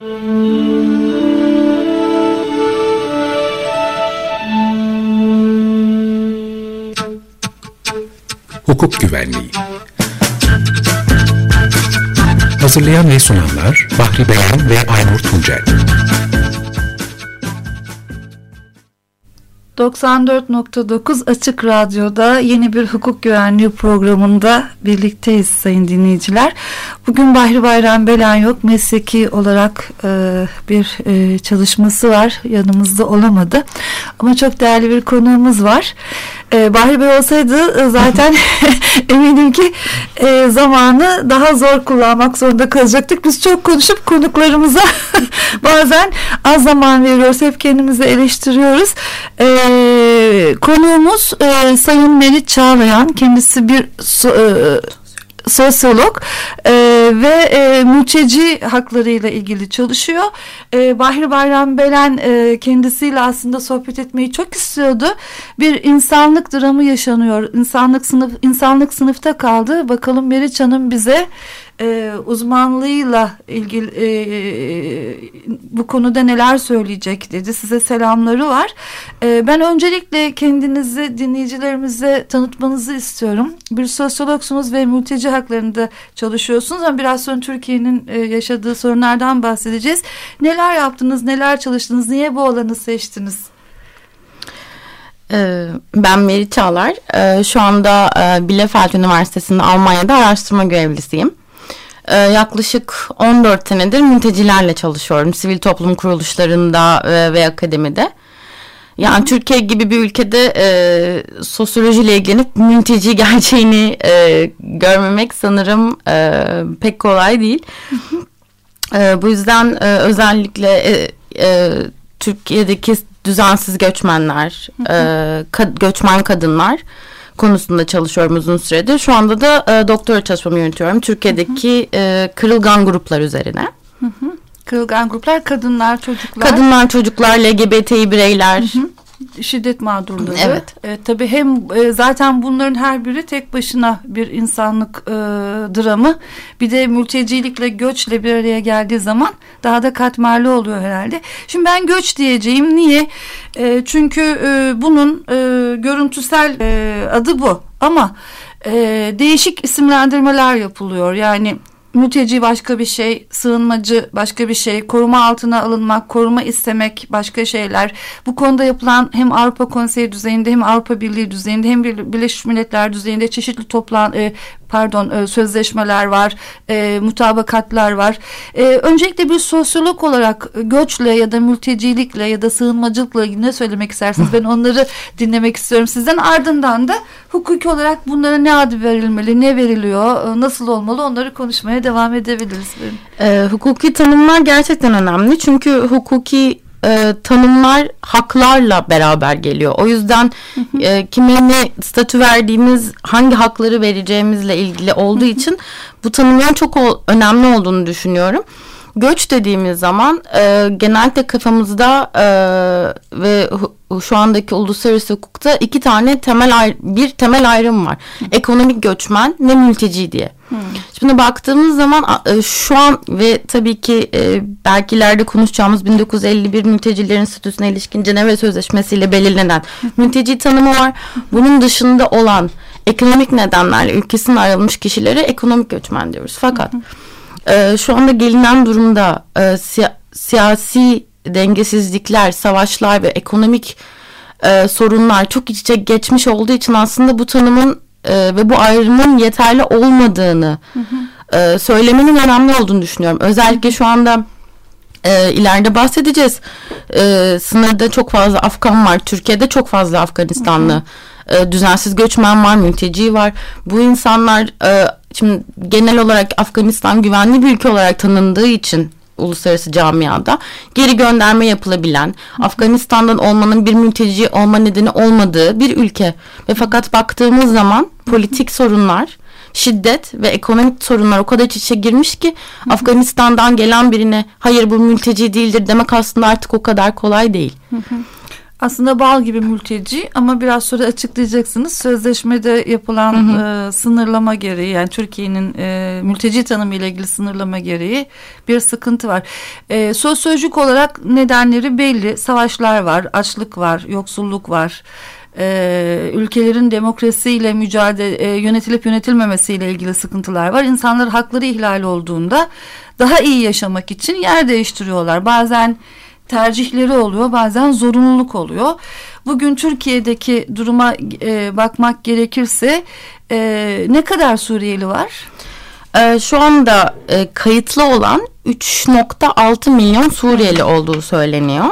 Hukuk Güvenliği. Hazırlayan ve sunanlar Bahri Beyan ve Aynur Tuncel 94.9 Açık Radyo'da yeni bir hukuk güvenliği programında birlikteyiz sayın dinleyiciler. Bugün Bahri Bayram Belen yok. Mesleki olarak e, bir e, çalışması var. Yanımızda olamadı. Ama çok değerli bir konuğumuz var. E, Bahri Bey olsaydı e, zaten eminim ki e, zamanı daha zor kullanmak zorunda kalacaktık. Biz çok konuşup konuklarımıza bazen az zaman veriyoruz. Hep kendimizi eleştiriyoruz. E, konuğumuz e, Sayın Merit Çağlayan. Kendisi bir so, e, sosyolog e, ve e, mülteci haklarıyla ilgili çalışıyor. E, Bahri Bayram Belen e, kendisiyle aslında sohbet etmeyi çok istiyordu. Bir insanlık dramı yaşanıyor. İnsanlık sınıf insanlık sınıfta kaldı. Bakalım Meriç Hanım bize e, uzmanlığıyla ilgili e, bu konuda neler söyleyecek dedi. Size selamları var. E, ben öncelikle kendinizi dinleyicilerimize tanıtmanızı istiyorum. Bir sosyologsunuz ve mülteci haklarında çalışıyorsunuz ama biraz sonra Türkiye'nin e, yaşadığı sorunlardan bahsedeceğiz. Neler yaptınız, neler çalıştınız, niye bu alanı seçtiniz? Ben Meri Çağlar. Şu anda Bielefeld Üniversitesi'nde Almanya'da araştırma görevlisiyim. Ee, yaklaşık 14 senedir mültecilerle çalışıyorum. Sivil toplum kuruluşlarında e, ve akademide. Yani Türkiye gibi bir ülkede e, sosyolojiyle ilgilenip mülteci gerçeğini e, görmemek sanırım e, pek kolay değil. e, bu yüzden e, özellikle e, e, Türkiye'deki düzensiz göçmenler, e, ka- göçmen kadınlar konusunda çalışıyorum uzun süredir. Şu anda da e, doktora çalışmamı yönetiyorum. Türkiye'deki e, kırılgan gruplar üzerine. Hı hı. Kırılgan gruplar kadınlar, çocuklar. Kadınlar, çocuklar, LGBTİ bireyler. Hı hı şiddet mağdurları. Evet. E, tabii hem e, zaten bunların her biri tek başına bir insanlık e, dramı. Bir de mültecilikle göçle bir araya geldiği zaman daha da katmerli oluyor herhalde. Şimdi ben göç diyeceğim. Niye? E, çünkü e, bunun e, görüntüsel e, adı bu. Ama e, değişik isimlendirmeler yapılıyor. Yani mülteci başka bir şey, sığınmacı başka bir şey, koruma altına alınmak, koruma istemek başka şeyler. Bu konuda yapılan hem Avrupa Konseyi düzeyinde hem Avrupa Birliği düzeyinde hem Birleşmiş Milletler düzeyinde çeşitli toplan e, pardon e, sözleşmeler var, e, mutabakatlar var. E, öncelikle bir sosyolog olarak göçle ya da mültecilikle ya da sığınmacılıkla ilgili ne söylemek istersiniz? Ben onları dinlemek istiyorum sizden. Ardından da hukuki olarak bunlara ne adı verilmeli, ne veriliyor, nasıl olmalı onları konuşmaya devam edebiliriz. E, hukuki tanımlar gerçekten önemli. Çünkü hukuki e, tanımlar haklarla beraber geliyor. O yüzden e, kime ne statü verdiğimiz, hangi hakları vereceğimizle ilgili olduğu için bu tanımların çok o, önemli olduğunu düşünüyorum. Göç dediğimiz zaman e, genellikle kafamızda e, ve şu andaki uluslararası hukukta iki tane temel bir temel ayrım var. Ekonomik göçmen ve mülteci diye. Hmm. Şimdi baktığımız zaman e, şu an ve tabii ki e, belki ileride konuşacağımız 1951 mültecilerin statüsüne ilişkin Cenevre Sözleşmesi ile belirlenen mülteci tanımı var. Bunun dışında olan ekonomik nedenlerle ülkesinden ayrılmış kişilere ekonomik göçmen diyoruz. Fakat e, şu anda gelinen durumda siya siyasi dengesizlikler, savaşlar ve ekonomik e, sorunlar çok iç içe geçmiş olduğu için aslında bu tanımın e, ve bu ayrımın yeterli olmadığını hı hı. E, söylemenin önemli olduğunu düşünüyorum. Özellikle şu anda e, ileride bahsedeceğiz. E, sınırda çok fazla Afgan var. Türkiye'de çok fazla Afganistanlı hı hı. E, düzensiz göçmen var, mülteci var. Bu insanlar e, şimdi genel olarak Afganistan güvenli bir ülke olarak tanındığı için uluslararası camiada geri gönderme yapılabilen, Afganistan'dan olmanın bir mülteci olma nedeni olmadığı bir ülke. Ve fakat baktığımız zaman politik sorunlar, şiddet ve ekonomik sorunlar o kadar iç içe girmiş ki Afganistan'dan gelen birine hayır bu mülteci değildir demek aslında artık o kadar kolay değil. Aslında bal gibi mülteci ama biraz sonra açıklayacaksınız. Sözleşmede yapılan hı hı. E, sınırlama gereği yani Türkiye'nin e, mülteci tanımı ile ilgili sınırlama gereği bir sıkıntı var. E, sosyolojik olarak nedenleri belli. Savaşlar var, açlık var, yoksulluk var e, ülkelerin demokrasiyle mücadele e, yönetilip yönetilmemesiyle ilgili sıkıntılar var. İnsanlar hakları ihlal olduğunda daha iyi yaşamak için yer değiştiriyorlar. Bazen tercihleri oluyor bazen zorunluluk oluyor. Bugün Türkiye'deki duruma e, bakmak gerekirse e, ne kadar Suriyeli var? E, şu anda e, kayıtlı olan 3.6 milyon Suriyeli olduğu söyleniyor.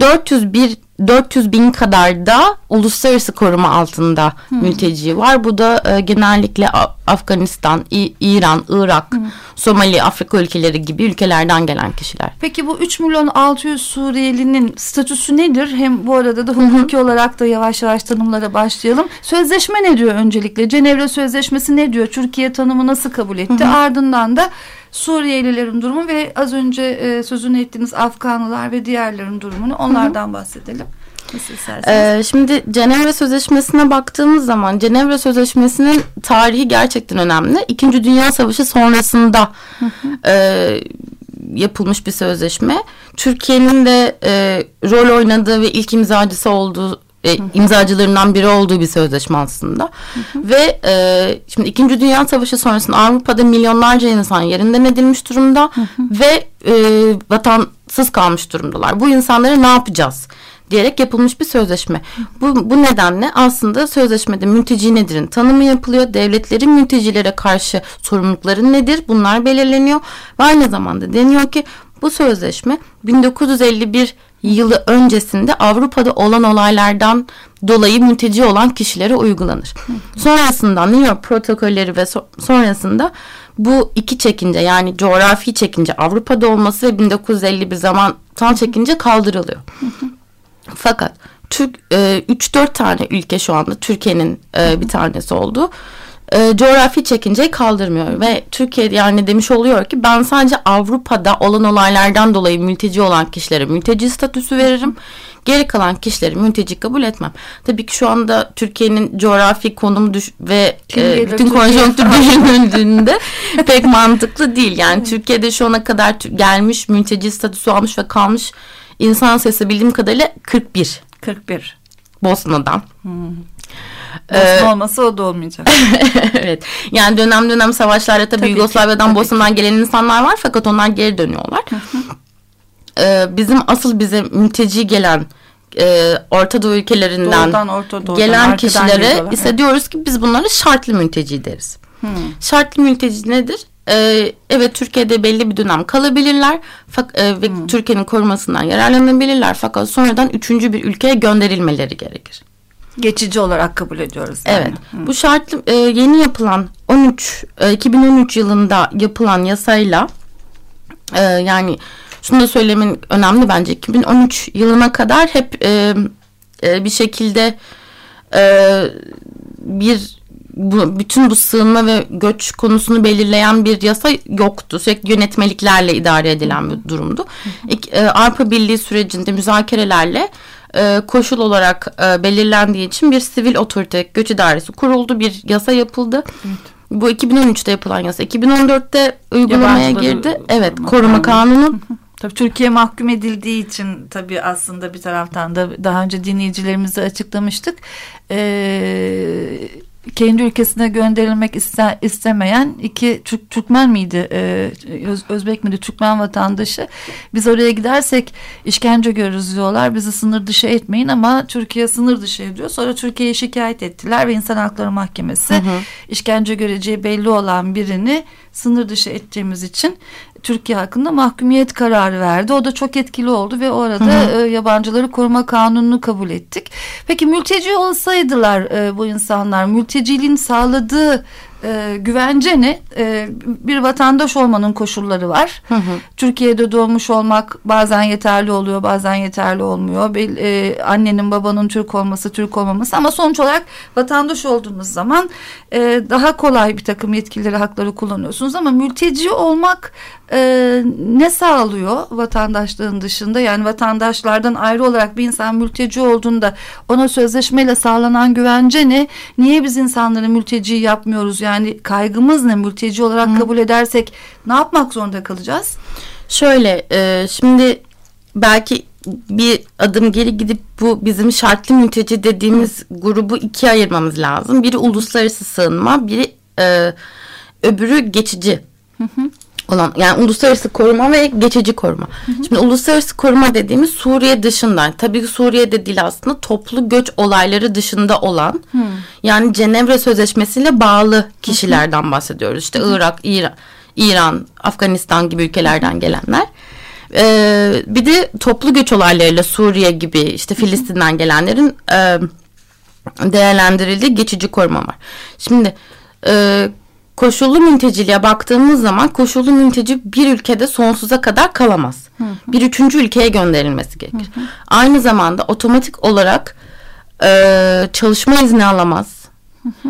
401 400 bin kadar da uluslararası koruma altında hmm. mülteci var. Bu da e, genellikle Afganistan, İ İran, Irak, hmm. Somali, Afrika ülkeleri gibi ülkelerden gelen kişiler. Peki bu 3 milyon 600 Suriyelinin statüsü nedir? Hem bu arada da hukuki olarak da yavaş yavaş tanımlara başlayalım. Sözleşme ne diyor öncelikle? Cenevre Sözleşmesi ne diyor? Türkiye tanımı nasıl kabul etti? Hı Ardından da Suriyelilerin durumu ve az önce e, sözünü ettiğiniz Afganlılar ve diğerlerin durumunu onlardan Hı -hı. bahsedelim. Ee, şimdi Cenevre Sözleşmesi'ne baktığımız zaman Cenevre Sözleşmesi'nin tarihi gerçekten önemli. İkinci Dünya Savaşı sonrasında E, yapılmış bir sözleşme. Türkiye'nin de e, rol oynadığı ve ilk imzacısı olduğu e, imzacılarından biri olduğu bir sözleşme aslında. Hı hı. Ve e, şimdi İkinci Dünya Savaşı sonrasında Avrupa'da milyonlarca insan yerinden edilmiş durumda hı ve e, vatansız kalmış durumdalar. Bu insanlara ne yapacağız? diyerek yapılmış bir sözleşme. Bu, bu nedenle aslında sözleşmede mülteci nedir'in tanımı yapılıyor. Devletlerin mültecilere karşı sorumlulukları nedir? Bunlar belirleniyor. Ve aynı zamanda deniyor ki bu sözleşme 1951 yılı öncesinde Avrupa'da olan olaylardan dolayı mülteci olan kişilere uygulanır. Sonrasında New York protokolleri ve so sonrasında bu iki çekince yani coğrafi çekince Avrupa'da olması ve 1951 zaman tam çekince kaldırılıyor. Fakat Türk e, 3-4 tane ülke şu anda Türkiye'nin e, bir tanesi oldu. E, coğrafi çekinceyi kaldırmıyor ve Türkiye yani demiş oluyor ki ben sadece Avrupa'da olan olaylardan dolayı mülteci olan kişilere mülteci statüsü veririm. Geri kalan kişileri mülteci kabul etmem. Tabii ki şu anda Türkiye'nin coğrafi konumu düş ve e, bütün konjonktür düşünüldüğünde pek mantıklı değil. Yani Türkiye'de şu ana kadar gelmiş mülteci statüsü almış ve kalmış İnsan sayısı bildiğim kadarıyla 41. 41. Bosna'dan. Hmm. Bosna ee, olmasa o da olmayacak. evet. Yani dönem dönem savaşlarda tabii, tabii Yugoslavya'dan ki, Bosna'dan ki. gelen insanlar var fakat onlar geri dönüyorlar. ee, bizim asıl bize mülteci gelen e, Orta Doğu ülkelerinden Doğudan, Orta Doğudan, gelen kişilere ise diyoruz ki biz bunlara şartlı mülteci deriz. Hmm. Şartlı mülteci nedir? Ee, evet Türkiye'de belli bir dönem kalabilirler fak, e, ve hmm. Türkiye'nin korumasından yararlanabilirler fakat sonradan üçüncü bir ülkeye gönderilmeleri gerekir. Geçici olarak kabul ediyoruz. Yani. Evet. Hmm. Bu şartlı e, yeni yapılan 13 e, 2013 yılında yapılan yasayla e, yani şunu da söylemin önemli bence 2013 yılına kadar hep e, e, bir şekilde e, bir bu, bütün bu sığınma ve göç konusunu belirleyen bir yasa yoktu. Sürekli yönetmeliklerle idare edilen bir durumdu. İlk, e, Avrupa Birliği sürecinde müzakerelerle e, koşul olarak e, belirlendiği için bir sivil otorite göç idaresi kuruldu. Bir yasa yapıldı. Evet. Bu 2013'te yapılan yasa. 2014'te uygulamaya girdi. Evet, koruma kanunu. Tabii Türkiye mahkum edildiği için tabii aslında bir taraftan da daha önce dinleyicilerimize açıklamıştık. Ee, kendi ülkesine gönderilmek iste, istemeyen iki Türk, Türkmen miydi? E, Öz, Özbek miydi? Türkmen vatandaşı. Biz oraya gidersek işkence görürüz diyorlar. Bizi sınır dışı etmeyin ama Türkiye sınır dışı ediyor. Sonra Türkiye'ye şikayet ettiler. Ve İnsan Hakları Mahkemesi hı hı. işkence göreceği belli olan birini sınır dışı ettiğimiz için Türkiye hakkında mahkumiyet kararı verdi. O da çok etkili oldu ve orada e, yabancıları koruma kanununu kabul ettik. Peki mülteci olsaydılar e, bu insanlar mülteciliğin sağladığı e, güvence ne? E, bir vatandaş olmanın koşulları var. Hı hı. Türkiye'de doğmuş olmak bazen yeterli oluyor, bazen yeterli olmuyor. Bir, e, annenin babanın Türk olması, Türk olmaması ama sonuç olarak vatandaş olduğunuz zaman e, daha kolay bir takım yetkileri, hakları kullanıyorsunuz ama mülteci olmak e, ne sağlıyor vatandaşlığın dışında? Yani vatandaşlardan ayrı olarak bir insan mülteci olduğunda ona sözleşmeyle sağlanan güvence ne? Niye biz insanları mülteci yapmıyoruz? Yani kaygımız ne? Mülteci olarak Hı. kabul edersek ne yapmak zorunda kalacağız? Şöyle e, şimdi belki bir adım geri gidip bu bizim şartlı mülteci dediğimiz Hı. grubu ikiye ayırmamız lazım. Biri uluslararası sığınma, biri e, öbürü geçici. Hı hı olan yani uluslararası koruma ve geçici koruma. Hı hı. Şimdi uluslararası koruma dediğimiz Suriye dışında tabii Suriye'de değil aslında toplu göç olayları dışında olan hı. yani Cenevre Sözleşmesi'yle bağlı kişilerden bahsediyoruz. İşte hı hı. Irak, İran, İran, Afganistan gibi ülkelerden gelenler. Ee, bir de toplu göç olaylarıyla Suriye gibi işte Filistin'den gelenlerin e, değerlendirildiği geçici koruma var. Şimdi e, koşullu mülteciliğe baktığımız zaman koşullu mülteci bir ülkede sonsuza kadar kalamaz. Hı hı. Bir üçüncü ülkeye gönderilmesi gerekir. Hı hı. Aynı zamanda otomatik olarak e, çalışma izni alamaz. Hı hı.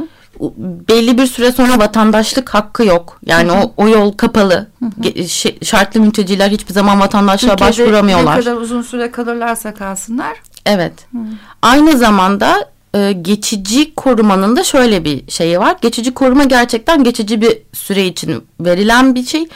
Belli bir süre sonra vatandaşlık hakkı yok. Yani hı hı. O, o yol kapalı. Hı hı. Şartlı mülteciler hiçbir zaman vatandaşlığa Ülkede başvuramıyorlar. Ne kadar uzun süre kalırlarsa kalsınlar. Evet. Hı. Aynı zamanda e, geçici korumanın da şöyle bir şeyi var. Geçici koruma gerçekten geçici bir süre için verilen bir şey.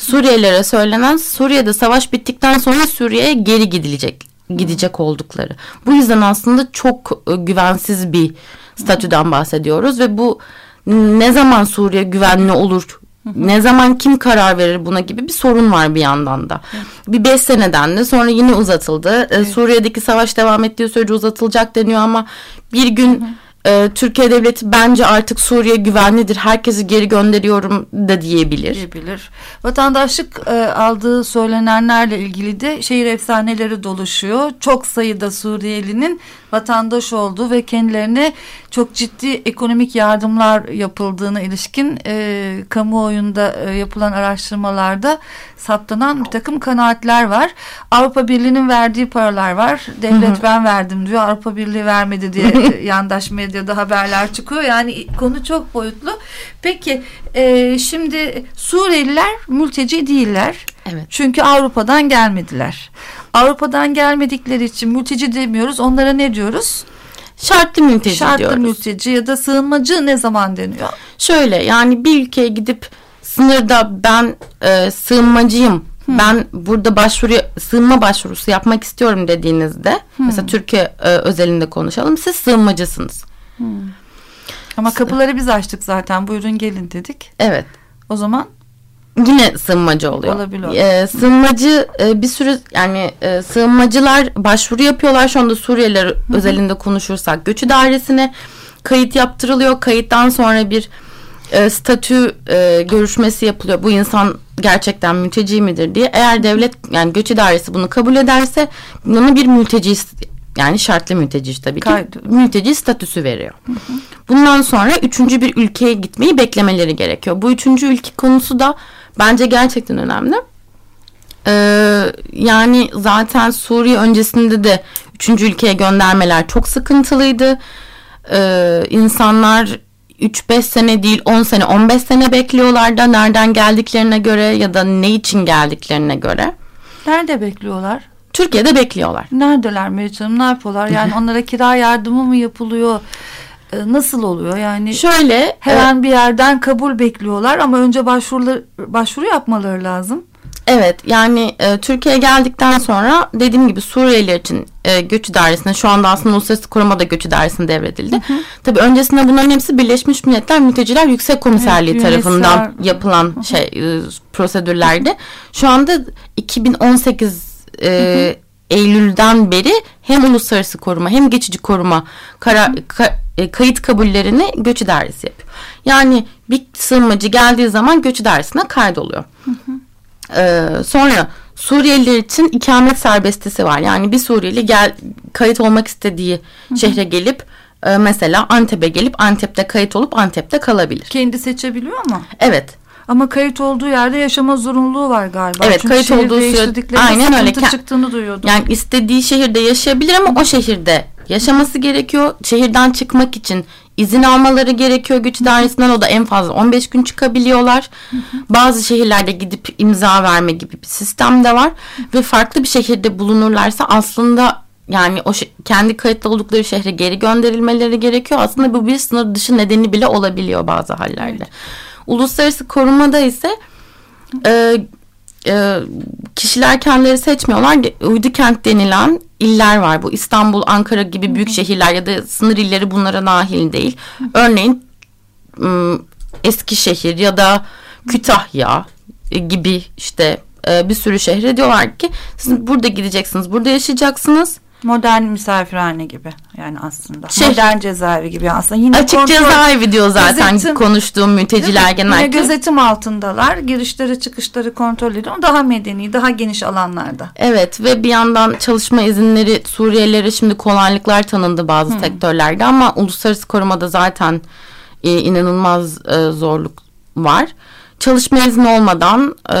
Suriyelilere söylenen Suriye'de savaş bittikten sonra Suriye'ye geri gidilecek gidecek oldukları. Bu yüzden aslında çok e, güvensiz bir statüden bahsediyoruz ve bu ne zaman Suriye güvenli olur ne zaman kim karar verir buna gibi bir sorun var bir yandan da. Bir beş seneden de sonra yine uzatıldı. E, evet. Suriye'deki savaş devam ettiği sürece uzatılacak deniyor ama bir gün hı hı e, Türkiye devleti bence artık Suriye güvenlidir. Herkesi geri gönderiyorum da diyebilir. Diyebilir. Vatandaşlık e, aldığı söylenenlerle ilgili de şehir efsaneleri doluşuyor. Çok sayıda Suriyelinin vatandaş olduğu ve kendilerine çok ciddi ekonomik yardımlar yapıldığına ilişkin e, kamuoyunda e, yapılan araştırmalarda saptanan bir takım kanaatler var. Avrupa Birliği'nin verdiği paralar var. Devlet hı hı. ben verdim diyor. Avrupa Birliği vermedi diye yandaş medyada haberler çıkıyor. Yani konu çok boyutlu. Peki e, şimdi Suriyeliler mülteci değiller. Evet. Çünkü Avrupa'dan gelmediler. Avrupa'dan gelmedikleri için mülteci demiyoruz. Onlara ne diyoruz? Şartlı mülteci Şartlı diyoruz. mülteci ya da sığınmacı ne zaman deniyor? Şöyle yani bir ülkeye gidip sınırda ben e, sığınmacıyım. Hmm. Ben burada başvuru sığınma başvurusu yapmak istiyorum dediğinizde hmm. mesela Türkiye e, özelinde konuşalım. Siz sığınmacısınız. Hmm. Ama kapıları biz açtık zaten. Buyurun gelin dedik. Evet. O zaman yine sığınmacı oluyor. Olabilir. Ee, sığınmacı e, bir sürü yani e, sığınmacılar başvuru yapıyorlar. Şu anda Suriyeliler özelinde konuşursak göç idaresine kayıt yaptırılıyor. Kayıttan sonra bir e, statü e, görüşmesi yapılıyor. Bu insan gerçekten mülteci midir diye. Eğer devlet yani göç idaresi bunu kabul ederse bunu bir mülteci yani şartlı mülteci tabii ki Kaydı. mülteci statüsü veriyor. Hı hı. Bundan sonra üçüncü bir ülkeye gitmeyi beklemeleri gerekiyor. Bu üçüncü ülke konusu da bence gerçekten önemli. Ee, yani zaten Suriye öncesinde de üçüncü ülkeye göndermeler çok sıkıntılıydı. Ee, insanlar 3-5 sene değil 10 sene 15 sene bekliyorlar da nereden geldiklerine göre ya da ne için geldiklerine göre. Nerede bekliyorlar? Türkiye'de bekliyorlar. Neredeler Meriç Hanım? Ne yapıyorlar? Yani onlara kira yardımı mı yapılıyor? Ee, nasıl oluyor? Yani şöyle her e, bir yerden kabul bekliyorlar ama önce başvuru başvuru yapmaları lazım. Evet yani e, Türkiye'ye geldikten sonra dediğim gibi Suriyeliler için e, göç idaresine şu anda aslında uluslararası koruma da göç idaresine devredildi. Hı hı. Tabii öncesinde bunların hepsi Birleşmiş Milletler Mülteciler Yüksek Komiserliği evet, tarafından UNSR. yapılan hı hı. şey e, prosedürlerdi. Şu anda 2018 e, hı hı. Eylül'den beri hem uluslararası koruma hem geçici koruma karar, ka, e, kayıt kabullerini göç idaresi yapıyor. Yani bir sığınmacı geldiği zaman göç idaresine kaydoluyor. Hı hı. Ee, sonra Suriyeliler için ikamet serbestisi var. Yani bir Suriyeli gel kayıt olmak istediği Hı-hı. şehre gelip e, mesela Antep'e gelip Antep'te kayıt olup Antep'te kalabilir. Kendi seçebiliyor mu? Evet. Ama kayıt olduğu yerde yaşama zorunluluğu var galiba. Evet, Çünkü kayıt olduğu süre- değiştirdiklerinde Aynen öyle. çıktığını duyuyordum. Yani istediği şehirde yaşayabilir ama o şehirde yaşaması gerekiyor. Şehirden çıkmak için izin almaları gerekiyor güç idaresinden. O da en fazla 15 gün çıkabiliyorlar. Bazı şehirlerde gidip imza verme gibi bir sistem de var. Ve farklı bir şehirde bulunurlarsa aslında yani o kendi kayıtlı oldukları şehre geri gönderilmeleri gerekiyor. Aslında bu bir sınır dışı nedeni bile olabiliyor bazı hallerde. Uluslararası korumada ise e, e, kişiler kendileri seçmiyorlar. Uydu kent denilen iller var. Bu İstanbul, Ankara gibi büyük şehirler ya da sınır illeri bunlara dahil değil. Örneğin Eskişehir ya da Kütahya e, gibi işte e, bir sürü şehre diyorlar ki siz burada gideceksiniz, burada yaşayacaksınız. Modern misafirhane gibi yani aslında. Şey- Modern cezaevi gibi aslında. Yine Açık kontrol- cezaevi diyor zaten gözetim- konuştuğum mülteciler? Yine genellikle. gözetim altındalar. Girişleri çıkışları kontrol ediyor. Daha medeni, daha geniş alanlarda. Evet ve bir yandan çalışma izinleri Suriyelilere şimdi kolaylıklar tanındı bazı sektörlerde ama uluslararası korumada zaten e, inanılmaz e, zorluk var. Çalışma izni olmadan e,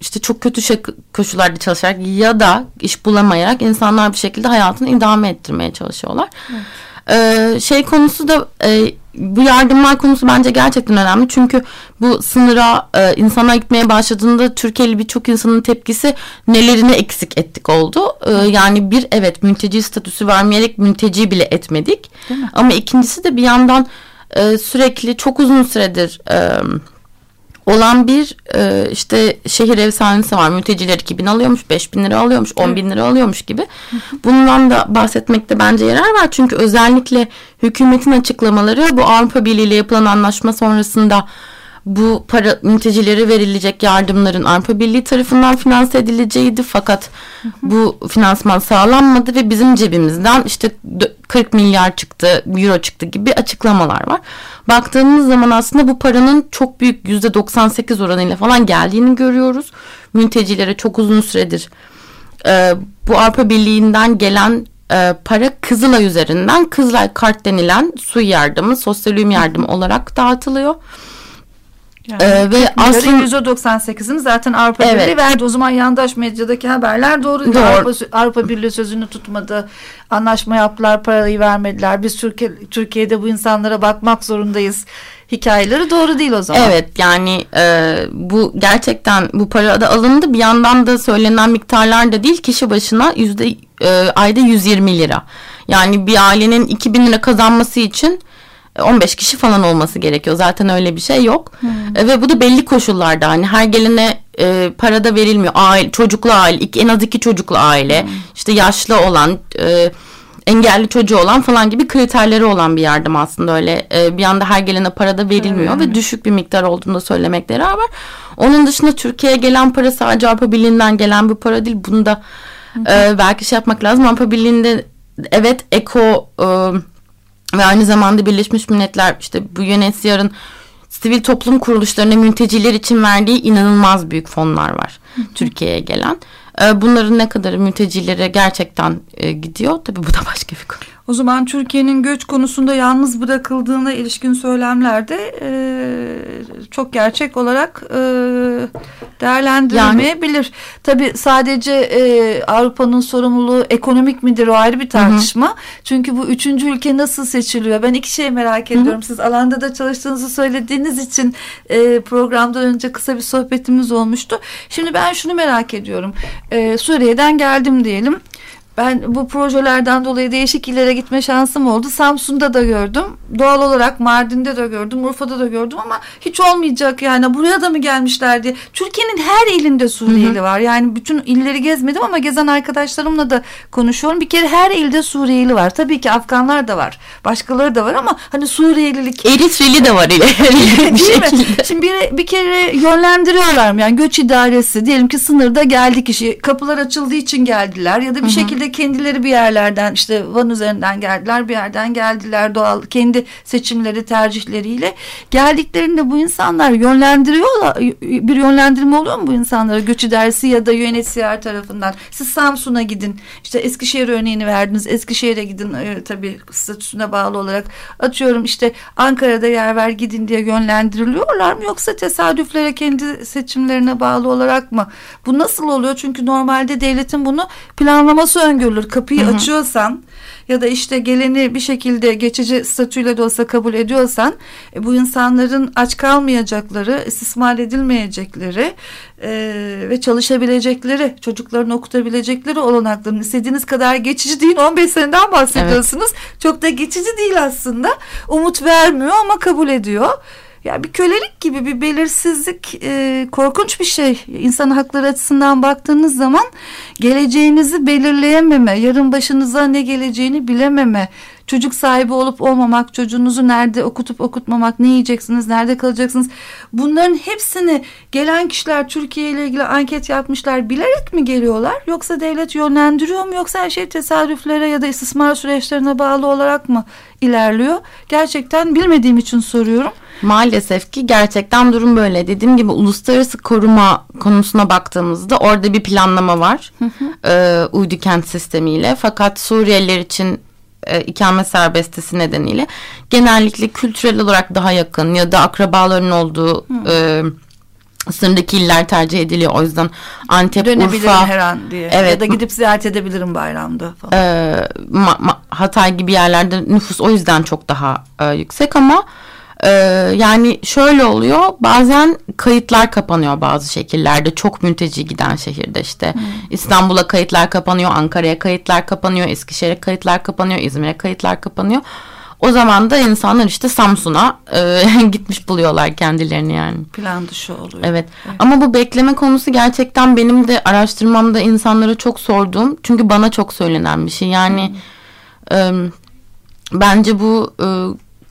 işte çok kötü şak- koşullarda çalışarak ya da iş bulamayarak insanlar bir şekilde hayatını idame ettirmeye çalışıyorlar. E, şey konusu da e, bu yardımlar konusu bence gerçekten önemli. Çünkü bu sınıra e, insanlar gitmeye başladığında Türkiye'li birçok insanın tepkisi nelerini eksik ettik oldu. E, yani bir evet mülteci statüsü vermeyerek mülteci bile etmedik. Ama ikincisi de bir yandan e, sürekli çok uzun süredir e, olan bir e, işte şehir efsanesi var. Mülteciler 2000 alıyormuş, 5000 lira alıyormuş, 10 bin lira alıyormuş gibi. Bundan da bahsetmekte bence yarar var. Çünkü özellikle hükümetin açıklamaları bu Avrupa Birliği ile yapılan anlaşma sonrasında bu para mültecilere verilecek yardımların Avrupa Birliği tarafından finanse edileceğiydi fakat bu finansman sağlanmadı ve bizim cebimizden işte dö- 40 milyar çıktı, euro çıktı gibi açıklamalar var. Baktığımız zaman aslında bu paranın çok büyük %98 oranıyla falan geldiğini görüyoruz. Mültecilere çok uzun süredir e, bu Avrupa Birliği'nden gelen e, para Kızılay üzerinden Kızılay kart denilen su yardımı, sosyal yardımı olarak dağıtılıyor. Yani Ee, ve aslında %98'ini zaten Avrupa Evet. Birliği verdi. O zaman yandaş medyadaki haberler doğru. Doğru. Avrupa, Avrupa Birliği sözünü tutmadı. Anlaşma yaptılar, parayı vermediler. Biz Türkiye, Türkiye'de bu insanlara bakmak zorundayız. Hikayeleri doğru değil o zaman. Evet yani e, bu gerçekten bu para da alındı bir yandan da söylenen miktarlar da değil kişi başına yüzde e, ayda 120 lira. Yani bir ailenin 2000 lira kazanması için 15 kişi falan olması gerekiyor. Zaten öyle bir şey yok. E, ve bu da belli koşullarda hani her gelene e, para da verilmiyor. Aile, çocuklu aile, iki, en az iki çocuklu aile, işte yaşlı olan, e, engelli çocuğu olan falan gibi kriterleri olan bir yardım aslında öyle. E, bir anda her gelene para da verilmiyor ve düşük bir miktar olduğunu da söylemekleri var. Onun dışında Türkiye'ye gelen para sadece Avrupa Birliği'nden gelen bir para değil. Bunu da e, belki şey yapmak lazım. Avrupa Birliği'nde evet eko e, ve aynı zamanda Birleşmiş Milletler işte bu UNHCR'ın sivil toplum kuruluşlarına mülteciler için verdiği inanılmaz büyük fonlar var Türkiye'ye gelen. E, Bunların ne kadarı mültecilere gerçekten e, gidiyor? Tabii bu da başka bir konu. O zaman Türkiye'nin göç konusunda yalnız bırakıldığına ilişkin söylemlerde e, çok gerçek olarak e, değerlendirilmeyebilir. Tabii sadece e, Avrupa'nın sorumluluğu ekonomik midir o ayrı bir tartışma. Çünkü bu üçüncü ülke nasıl seçiliyor? Ben iki şey merak ediyorum. Siz alanda da çalıştığınızı söylediğiniz için e, programdan önce kısa bir sohbetimiz olmuştu. Şimdi ben şunu merak ediyorum. E, Suriye'den geldim diyelim. Ben bu projelerden dolayı değişik illere gitme şansım oldu. Samsun'da da gördüm. Doğal olarak Mardin'de de gördüm. Urfa'da da gördüm ama hiç olmayacak yani buraya da mı gelmişler diye. Türkiye'nin her ilinde Suriyeli var. Yani bütün illeri gezmedim ama gezen arkadaşlarımla da konuşuyorum. Bir kere her ilde Suriyeli var. Tabii ki Afganlar da var. Başkaları da var ama hani Suriyelilik Eritreli de var ile bir şekilde. Şimdi bir, bir kere yönlendiriyorlar mı? Yani göç idaresi diyelim ki sınırda geldi kişi. Kapılar açıldığı için geldiler ya da bir şekilde şekilde kendileri bir yerlerden işte Van üzerinden geldiler bir yerden geldiler doğal kendi seçimleri tercihleriyle. Geldiklerinde bu insanlar yönlendiriyorlar bir yönlendirme oluyor mu bu insanlara? Göç idaresi ya da UNHCR tarafından. Siz Samsun'a gidin işte Eskişehir örneğini verdiniz Eskişehir'e gidin e, tabii statüsüne bağlı olarak. Atıyorum işte Ankara'da yer ver gidin diye yönlendiriliyorlar mı yoksa tesadüflere kendi seçimlerine bağlı olarak mı? Bu nasıl oluyor? Çünkü normalde devletin bunu planlaması öngörülür kapıyı Hı -hı. açıyorsan ya da işte geleni bir şekilde geçici statüyle de olsa kabul ediyorsan e, bu insanların aç kalmayacakları, istismar edilmeyecekleri e, ve çalışabilecekleri, çocuklarını okutabilecekleri olanakların istediğiniz kadar geçici değil 15 seneden bahsediyorsunuz. Evet. Çok da geçici değil aslında. Umut vermiyor ama kabul ediyor. Ya bir kölelik gibi bir belirsizlik e, korkunç bir şey. İnsan hakları açısından baktığınız zaman geleceğinizi belirleyememe, yarın başınıza ne geleceğini bilememe, çocuk sahibi olup olmamak, çocuğunuzu nerede okutup okutmamak, ne yiyeceksiniz, nerede kalacaksınız. Bunların hepsini gelen kişiler Türkiye ile ilgili anket yapmışlar bilerek mi geliyorlar? Yoksa devlet yönlendiriyor mu? Yoksa her şey tesadüflere ya da istismar süreçlerine bağlı olarak mı ilerliyor? Gerçekten bilmediğim için soruyorum. Maalesef ki gerçekten durum böyle. Dediğim gibi uluslararası koruma konusuna baktığımızda orada bir planlama var. Hı hı. E, uydu kent sistemiyle. Fakat Suriyeliler için e, ikamet serbestisi nedeniyle genellikle kültürel olarak daha yakın ya da akrabaların olduğu e, sınırdaki iller tercih ediliyor. O yüzden Antep, Urfa. her an diye. Evet. Ya da gidip ziyaret edebilirim bayramda falan. E, ma, ma, Hatay gibi yerlerde nüfus o yüzden çok daha e, yüksek ama ee, yani şöyle oluyor bazen kayıtlar kapanıyor bazı şekillerde çok mülteci giden şehirde işte hmm. İstanbul'a kayıtlar kapanıyor Ankara'ya kayıtlar kapanıyor Eskişehir'e kayıtlar kapanıyor İzmir'e kayıtlar kapanıyor. O zaman da insanlar işte Samsun'a e, gitmiş buluyorlar kendilerini yani. Plan dışı oluyor. Evet. evet. Ama bu bekleme konusu gerçekten benim de araştırmamda insanlara çok sorduğum çünkü bana çok söylenen bir şey. Yani hmm. e, bence bu e,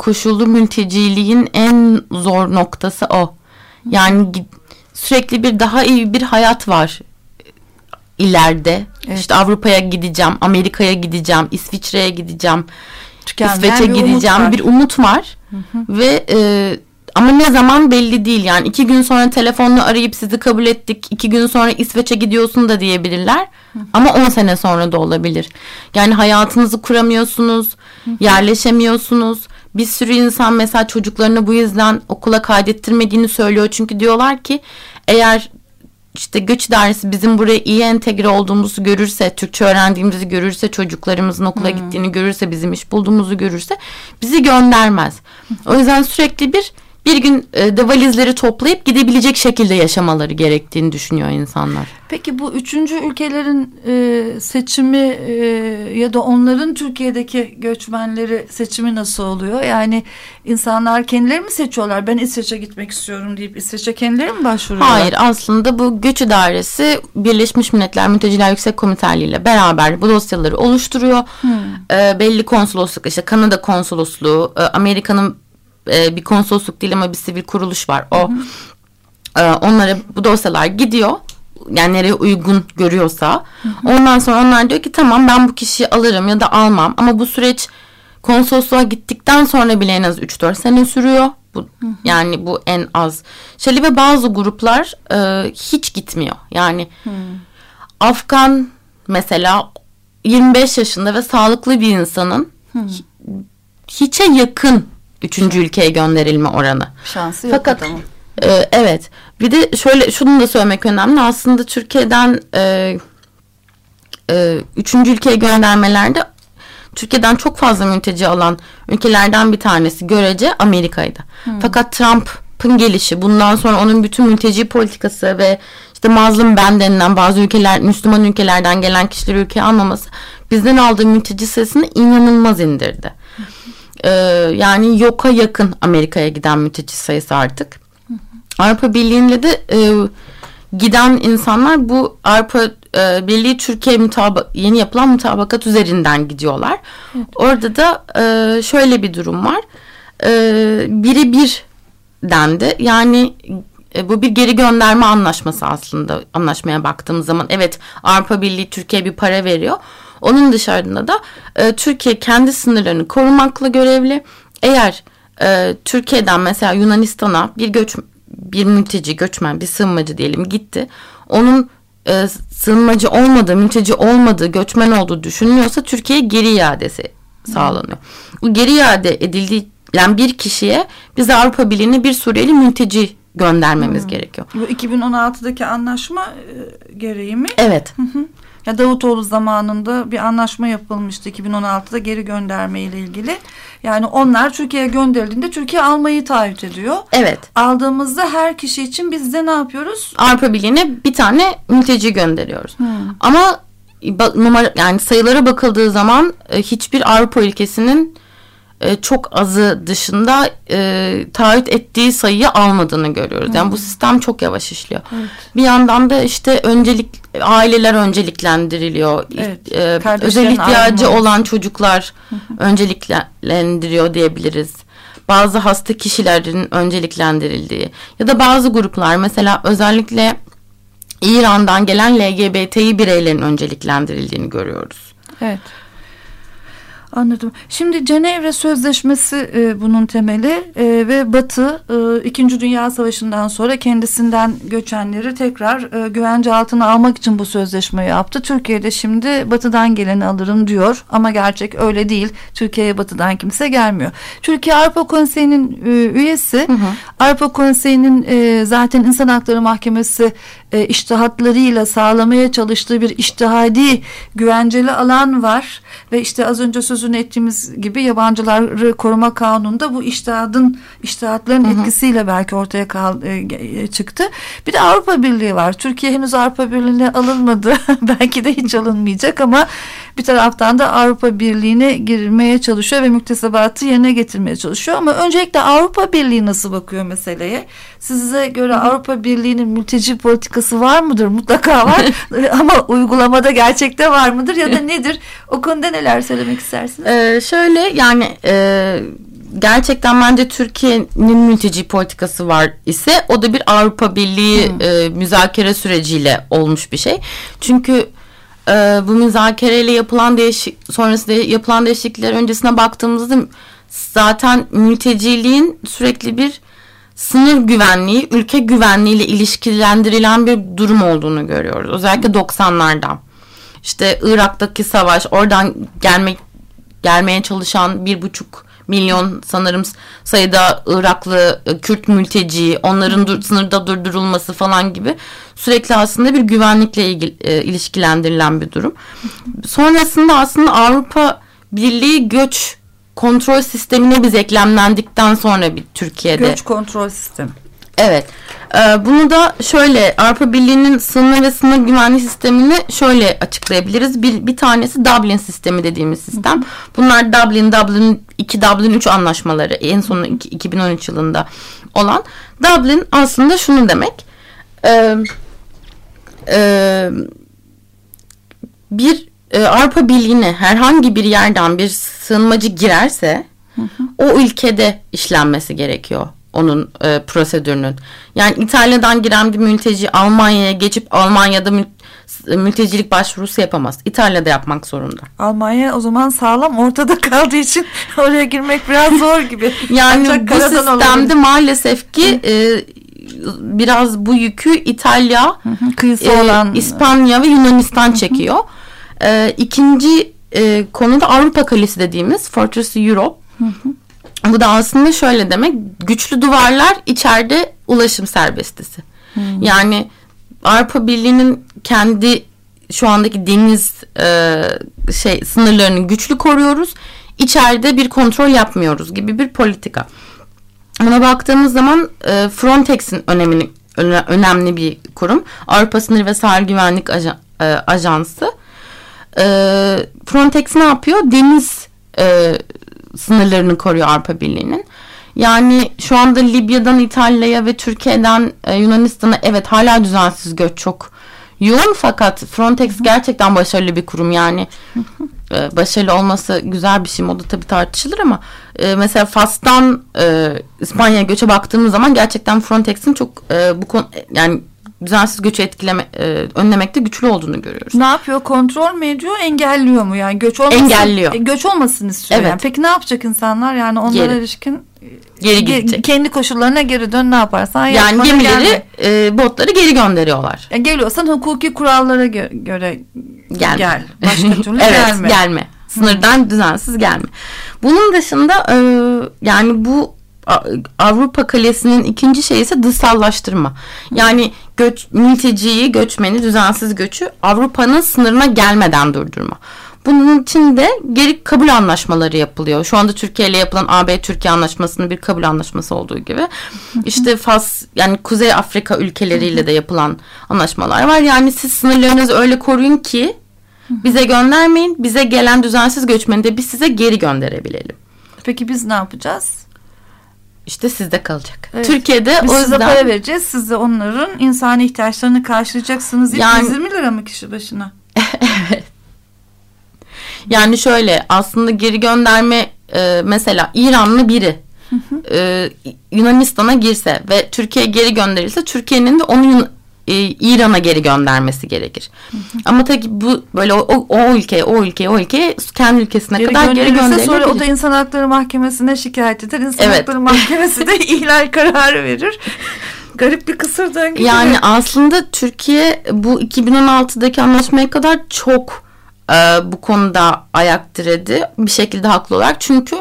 koşullu mülteciliğin en zor noktası o. Yani sürekli bir daha iyi bir hayat var ileride. Evet. İşte Avrupa'ya gideceğim, Amerika'ya gideceğim, İsviçre'ye gideceğim, İsveç'e gideceğim. Umut bir umut var. Hı hı. Ve e, ama ne zaman belli değil yani iki gün sonra telefonla arayıp sizi kabul ettik iki gün sonra İsveç'e gidiyorsun da diyebilirler hı hı. ama on sene sonra da olabilir yani hayatınızı kuramıyorsunuz hı. yerleşemiyorsunuz bir sürü insan mesela çocuklarını bu yüzden okula kaydettirmediğini söylüyor. Çünkü diyorlar ki eğer işte göç idaresi bizim buraya iyi entegre olduğumuzu görürse, Türkçe öğrendiğimizi görürse, çocuklarımızın okula hmm. gittiğini görürse, bizim iş bulduğumuzu görürse bizi göndermez. O yüzden sürekli bir bir gün e, de valizleri toplayıp gidebilecek şekilde yaşamaları gerektiğini düşünüyor insanlar. Peki bu üçüncü ülkelerin e, seçimi e, ya da onların Türkiye'deki göçmenleri seçimi nasıl oluyor? Yani insanlar kendileri mi seçiyorlar? Ben İsveç'e gitmek istiyorum deyip İsveç'e kendileri mi başvuruyorlar? Hayır aslında bu göç idaresi Birleşmiş Milletler Mülteciler Yüksek Komiteli ile beraber bu dosyaları oluşturuyor. Hmm. E, belli konsolosluk işte Kanada konsolosluğu, e, Amerika'nın e, bir konsolosluk değil ama bir sivil kuruluş var. O e, onlara bu dosyalar gidiyor. Yani nereye uygun görüyorsa. Hı hı. Ondan sonra onlar diyor ki tamam ben bu kişiyi alırım ya da almam. Ama bu süreç konsolosluğa gittikten sonra bile en az 3-4 sene sürüyor. Bu, hı hı. Yani bu en az. Şöyle ve bazı gruplar e, hiç gitmiyor. Yani hı. Afgan mesela 25 yaşında ve sağlıklı bir insanın hı. hiçe yakın Üçüncü ülkeye gönderilme oranı. Şansı yok Fakat, adamın. E, evet. Bir de şöyle şunu da söylemek önemli. Aslında Türkiye'den e, e, üçüncü ülkeye göndermelerde Türkiye'den çok fazla mülteci alan ülkelerden bir tanesi görece Amerika'ydı. Hmm. Fakat Trump'ın gelişi bundan sonra onun bütün mülteci politikası ve işte mazlum ben denilen bazı ülkeler Müslüman ülkelerden gelen kişileri ülkeye almaması bizden aldığı mülteci sayısını inanılmaz indirdi. Hmm e, yani yoka yakın Amerika'ya giden mülteci sayısı artık. Hı hı. Avrupa Birliği'nde de e, giden insanlar bu Avrupa e, Birliği Türkiye mütaba yeni yapılan mutabakat üzerinden gidiyorlar. Evet. Orada da e, şöyle bir durum var. E, biri bir dendi. Yani e, bu bir geri gönderme anlaşması aslında anlaşmaya baktığımız zaman. Evet Avrupa Birliği Türkiye bir para veriyor. Onun dışarında da e, Türkiye kendi sınırlarını korumakla görevli. Eğer e, Türkiye'den mesela Yunanistan'a bir göç bir mülteci, göçmen, bir sığınmacı diyelim gitti. Onun e, sığınmacı olmadığı, mülteci olmadığı, göçmen olduğu düşünülüyorsa Türkiye'ye geri iadesi sağlanıyor. Bu geri iade edilen bir kişiye biz Avrupa Birliği'ne bir Suriyeli mülteci göndermemiz hmm. gerekiyor. Bu 2016'daki anlaşma e, gereği mi? Evet. Hı hı. Ya Davutoğlu zamanında bir anlaşma yapılmıştı 2016'da geri gönderme ile ilgili. Yani onlar Türkiye'ye gönderildiğinde Türkiye almayı taahhüt ediyor. Evet. Aldığımızda her kişi için biz de ne yapıyoruz? Avrupa Birliği'ne bir tane mülteci gönderiyoruz. Hmm. Ama numara yani sayılara bakıldığı zaman e, hiçbir Avrupa ülkesinin e, çok azı dışında e, taahhüt ettiği sayıyı almadığını görüyoruz. Yani hmm. bu sistem çok yavaş işliyor. Evet. Bir yandan da işte öncelik aileler önceliklendiriliyor. Evet. E, özel ihtiyacı ayrımı. olan çocuklar önceliklendiriyor diyebiliriz. Bazı hasta kişilerin önceliklendirildiği ya da bazı gruplar mesela özellikle İran'dan gelen LGBTİ bireylerin önceliklendirildiğini görüyoruz. Evet. Anladım. Şimdi Cenevre Sözleşmesi e, bunun temeli e, ve Batı e, İkinci Dünya Savaşı'ndan sonra kendisinden göçenleri tekrar e, güvence altına almak için bu sözleşmeyi yaptı. Türkiye'de şimdi Batı'dan geleni alırım diyor ama gerçek öyle değil. Türkiye'ye Batı'dan kimse gelmiyor. Türkiye Avrupa Konseyi'nin e, üyesi. Hı hı. Avrupa Konseyi'nin e, zaten İnsan Hakları Mahkemesi e, iştihatlarıyla sağlamaya çalıştığı bir iştihadi güvenceli alan var ve işte az önce sözünü ettiğimiz gibi yabancıları koruma kanununda bu iştihadın iştihatların hı hı. etkisiyle belki ortaya kal, e, çıktı. Bir de Avrupa Birliği var. Türkiye henüz Avrupa Birliği'ne alınmadı. belki de hiç alınmayacak ama bir taraftan da Avrupa Birliği'ne girmeye çalışıyor ve müktesebatı yerine getirmeye çalışıyor. Ama öncelikle Avrupa Birliği nasıl bakıyor meseleye? Size göre Avrupa Birliği'nin mülteci politikası var mıdır? Mutlaka var. Ama uygulamada gerçekte var mıdır ya da nedir? O konuda neler söylemek istersiniz? Ee, şöyle yani e, gerçekten bence Türkiye'nin mülteci politikası var ise o da bir Avrupa Birliği hmm. e, müzakere süreciyle olmuş bir şey. Çünkü e, bu müzakereyle yapılan değişik sonrasında yapılan değişiklikler öncesine baktığımızda zaten mülteciliğin sürekli bir sınır güvenliği, ülke güvenliği ile ilişkilendirilen bir durum olduğunu görüyoruz. Özellikle 90'lardan. İşte Irak'taki savaş, oradan gelmek gelmeye çalışan bir buçuk milyon sanırım sayıda Iraklı e, Kürt mülteci, onların dur, sınırda durdurulması falan gibi sürekli aslında bir güvenlikle ilgili, e, ilişkilendirilen bir durum. Sonrasında aslında Avrupa Birliği göç kontrol sistemine biz eklemlendikten sonra bir Türkiye'de. Göç kontrol sistemi. Evet. Ee, bunu da şöyle Avrupa Birliği'nin sınır ve sınır güvenlik sistemini şöyle açıklayabiliriz. Bir, bir tanesi Dublin sistemi dediğimiz sistem. Bunlar Dublin, Dublin 2, Dublin 3 anlaşmaları en son 2013 yılında olan. Dublin aslında şunu demek. Ee, e, bir e, Avrupa Birliği'ne herhangi bir yerden bir sığınmacı girerse hı hı. o ülkede işlenmesi gerekiyor onun e, prosedürünün. Yani İtalya'dan giren bir mülteci Almanya'ya geçip Almanya'da mül, mültecilik başvurusu yapamaz. İtalya'da yapmak zorunda. Almanya o zaman sağlam ortada kaldığı için oraya girmek biraz zor gibi. yani Ancak bu sistemde olabilir. maalesef ki e, biraz bu yükü İtalya, kıyısı e, olan İspanya ve Yunanistan çekiyor. E, ikinci e, konuda Avrupa Kalesi dediğimiz Fortress Europe. Hı hı. Bu da aslında şöyle demek güçlü duvarlar içeride ulaşım serbestisi. Hmm. Yani Avrupa Birliği'nin kendi şu andaki deniz e, şey sınırlarını güçlü koruyoruz. İçeride bir kontrol yapmıyoruz gibi bir politika. Buna baktığımız zaman e, Frontex'in önemini öne, önemli bir kurum. Avrupa Sınır ve Sahil Güvenlik Ajan, e, Ajansı. E, Frontex ne yapıyor? Deniz e, sınırlarını koruyor Avrupa Birliği'nin. Yani şu anda Libya'dan İtalya'ya ve Türkiye'den e, Yunanistan'a evet hala düzensiz göç çok yoğun fakat Frontex gerçekten başarılı bir kurum yani. E, başarılı olması güzel bir şey mi o da tabii tartışılır ama e, mesela Fas'tan e, İspanya'ya göçe baktığımız zaman gerçekten Frontex'in çok e, bu konu yani düzensiz göçü etkileme e, önlemekte güçlü olduğunu görüyoruz. Ne yapıyor? Kontrol mü ediyor? Engelliyor mu? Yani göç olmasın. Engelliyor. E, göç olmasın istiyor. Evet. Yani. Peki ne yapacak insanlar? Yani onlara Geri. ilişkin Geri ge- gidecek. kendi koşullarına geri dön ne yaparsan yap, Yani gemileri, gelme. e, botları geri gönderiyorlar. Ya geliyorsan hukuki kurallara gö- göre Gelme. gel. Başka türlü evet, gelme. gelme. Sınırdan düzensiz gelme. Bunun dışında e, yani bu Avrupa kalesinin ikinci şeyi ise dışsallaştırma. Yani göç, mülteciyi, göçmeni, düzensiz göçü Avrupa'nın sınırına gelmeden durdurma. Bunun için de geri kabul anlaşmaları yapılıyor. Şu anda Türkiye ile yapılan AB-Türkiye anlaşmasının bir kabul anlaşması olduğu gibi. İşte Fas yani Kuzey Afrika ülkeleriyle de yapılan anlaşmalar var. Yani siz sınırlarınızı öyle koruyun ki bize göndermeyin. Bize gelen düzensiz göçmeni de biz size geri gönderebilelim. Peki biz ne yapacağız? İşte sizde kalacak. Evet. Türkiye'de Biz o size yüzden para vereceğiz. Siz de onların insani ihtiyaçlarını karşılayacaksınız. Yani- 120 lira mı kişi başına? yani şöyle aslında geri gönderme e, mesela İranlı biri e, Yunanistan'a girse ve Türkiye'ye geri gönderilse Türkiye'nin de onu e, İran'a geri göndermesi gerekir. Ama tabii bu böyle o, o, o ülkeye, o ülkeye, o ülkeye kendi ülkesine Geri kadar geri gönderilirse sonra o da gönderilebilir. İnsan Hakları Mahkemesi'ne şikayet eder. İnsan Evet. Hakları Mahkemesi de ihlal kararı verir. Garip bir kısır döngü. Yani aslında Türkiye bu 2016'daki anlaşmaya kadar çok e, bu konuda ayak diredi bir şekilde haklı olarak. Çünkü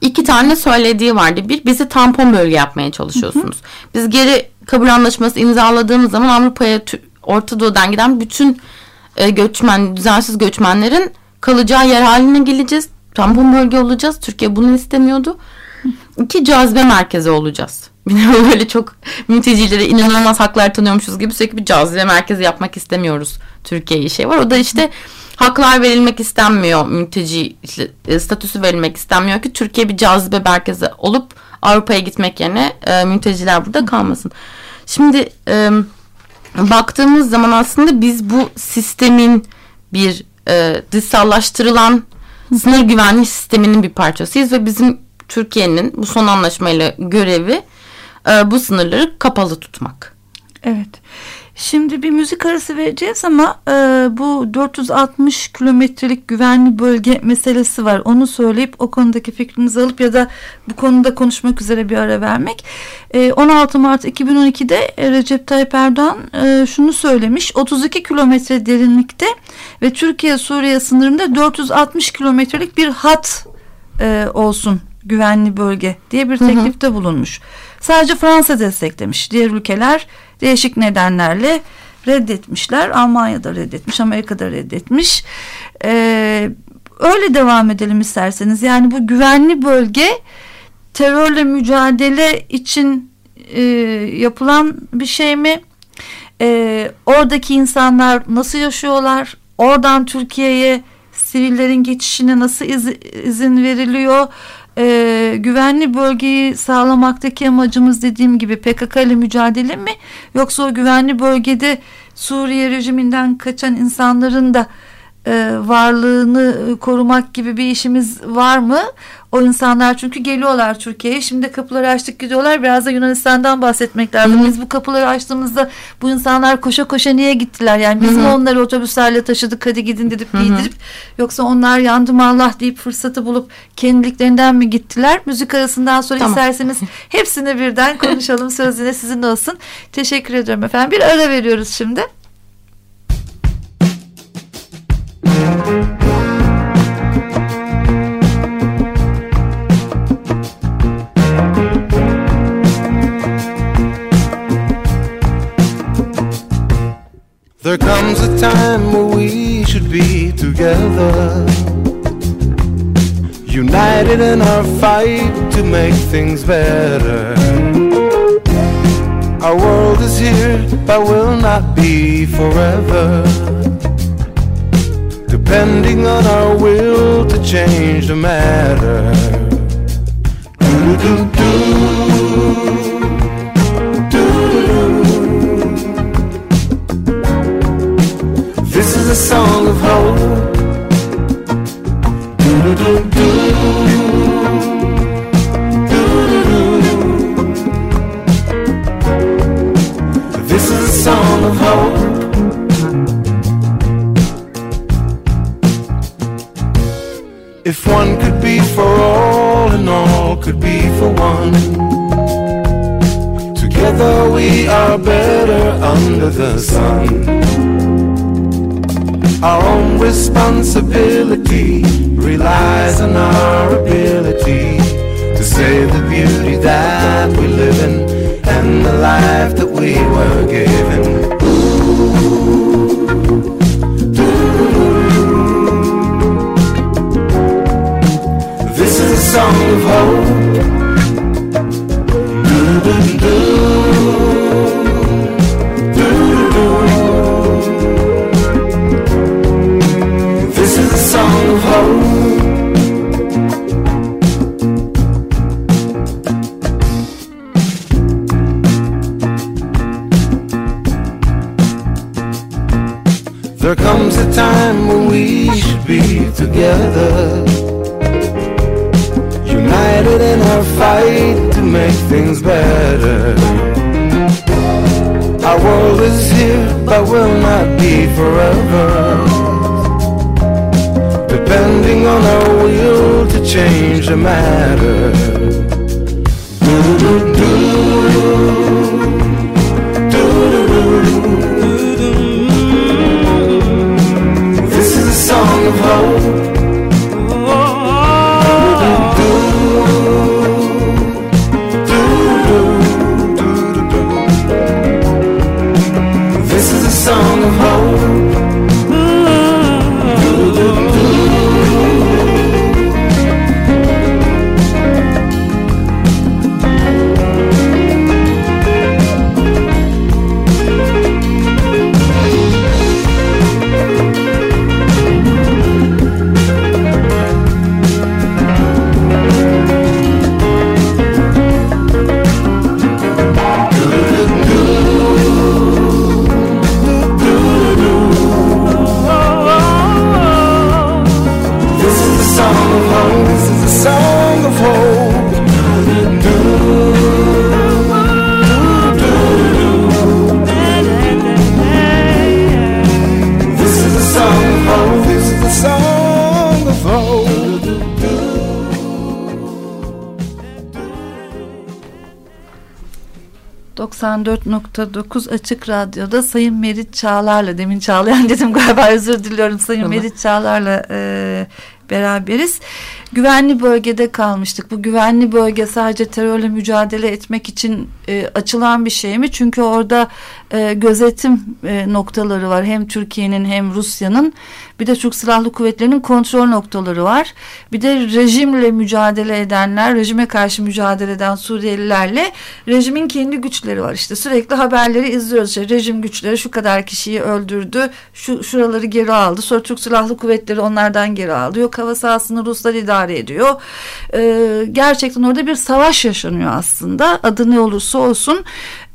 iki tane söylediği vardı. Bir bizi tampon bölge yapmaya çalışıyorsunuz. Biz geri kabul anlaşması imzaladığımız zaman Avrupa'ya Orta Doğu'dan giden bütün e, göçmen, düzensiz göçmenlerin kalacağı yer haline geleceğiz. Tampon bölge olacağız. Türkiye bunu istemiyordu. İki cazibe merkezi olacağız. Bir de böyle çok mültecilere inanılmaz haklar tanıyormuşuz gibi sürekli bir cazibe merkezi yapmak istemiyoruz. Türkiye'ye şey var. O da işte haklar verilmek istenmiyor. Mülteci e, statüsü verilmek istenmiyor ki Türkiye bir cazibe merkezi olup Avrupa'ya gitmek yerine e, mülteciler burada kalmasın. Şimdi e, baktığımız zaman aslında biz bu sistemin bir e, dışsallaştırılan sınır güvenlik sisteminin bir parçasıyız ve bizim Türkiye'nin bu son anlaşmayla görevi e, bu sınırları kapalı tutmak. Evet. Şimdi bir müzik arası vereceğiz ama e, bu 460 kilometrelik güvenli bölge meselesi var. Onu söyleyip o konudaki fikrinizi alıp ya da bu konuda konuşmak üzere bir ara vermek. E, 16 Mart 2012'de Recep Tayyip Erdoğan e, şunu söylemiş. 32 kilometre derinlikte ve Türkiye-Suriye sınırında 460 kilometrelik bir hat e, olsun güvenli bölge diye bir teklifte bulunmuş. Sadece Fransa desteklemiş. Diğer ülkeler değişik nedenlerle reddetmişler. Almanya da reddetmiş, Amerika da reddetmiş. Ee, öyle devam edelim isterseniz. Yani bu güvenli bölge terörle mücadele için e, yapılan bir şey mi? E, oradaki insanlar nasıl yaşıyorlar? Oradan Türkiye'ye sivillerin geçişine nasıl iz- izin veriliyor? Ee, güvenli bölgeyi sağlamaktaki amacımız dediğim gibi PKK ile mücadele mi? Yoksa o güvenli bölgede Suriye rejiminden kaçan insanların da e, varlığını korumak gibi bir işimiz var mı? O insanlar çünkü geliyorlar Türkiye'ye. Şimdi kapıları açtık gidiyorlar. Biraz da Yunanistan'dan bahsetmek lazım. Biz bu kapıları açtığımızda bu insanlar koşa koşa niye gittiler? Yani biz mi onları otobüslerle taşıdık hadi gidin dedik giydirip yoksa onlar yandım Allah deyip fırsatı bulup kendiliklerinden mi gittiler? Müzik arasından sonra Tamam. isterseniz hepsini birden konuşalım. Söz yine sizin olsun. Teşekkür ediyorum efendim. Bir ara veriyoruz şimdi. There comes a time where we should be together, united in our fight to make things better. Our world is here, but will not be forever. Depending on our will to change the matter. Do-do-do-do. do This is a song of hope. Do-do-do-do. Do-do-do. This is If one could be for all and all could be for one. Together we are better under the sun. Our own responsibility relies on our ability to save the beauty that we live in and the life that we were given. This is a song of hope. This things better. Our world is here, but will not be forever. Depending on our will to change the matter. This is a song of hope. 94.9 Açık Radyo'da Sayın Merit Çağlar'la demin Çağlayan dedim galiba özür diliyorum Sayın Tamam. Merit Çağlar'la e, beraberiz. Güvenli bölgede kalmıştık. Bu güvenli bölge sadece terörle mücadele etmek için e, açılan bir şey mi? Çünkü orada e, gözetim e, noktaları var. Hem Türkiye'nin hem Rusya'nın. Bir de Türk Silahlı Kuvvetleri'nin kontrol noktaları var. Bir de rejimle mücadele edenler, rejime karşı mücadele eden Suriyelilerle rejimin kendi güçleri var. İşte sürekli haberleri izliyoruz. İşte rejim güçleri şu kadar kişiyi öldürdü, şu şuraları geri aldı. Sonra Türk Silahlı Kuvvetleri onlardan geri aldı. Yok hava sahasını Ruslar idare ediyor. Ee, gerçekten orada bir savaş yaşanıyor aslında. Adı ne olursa olsun.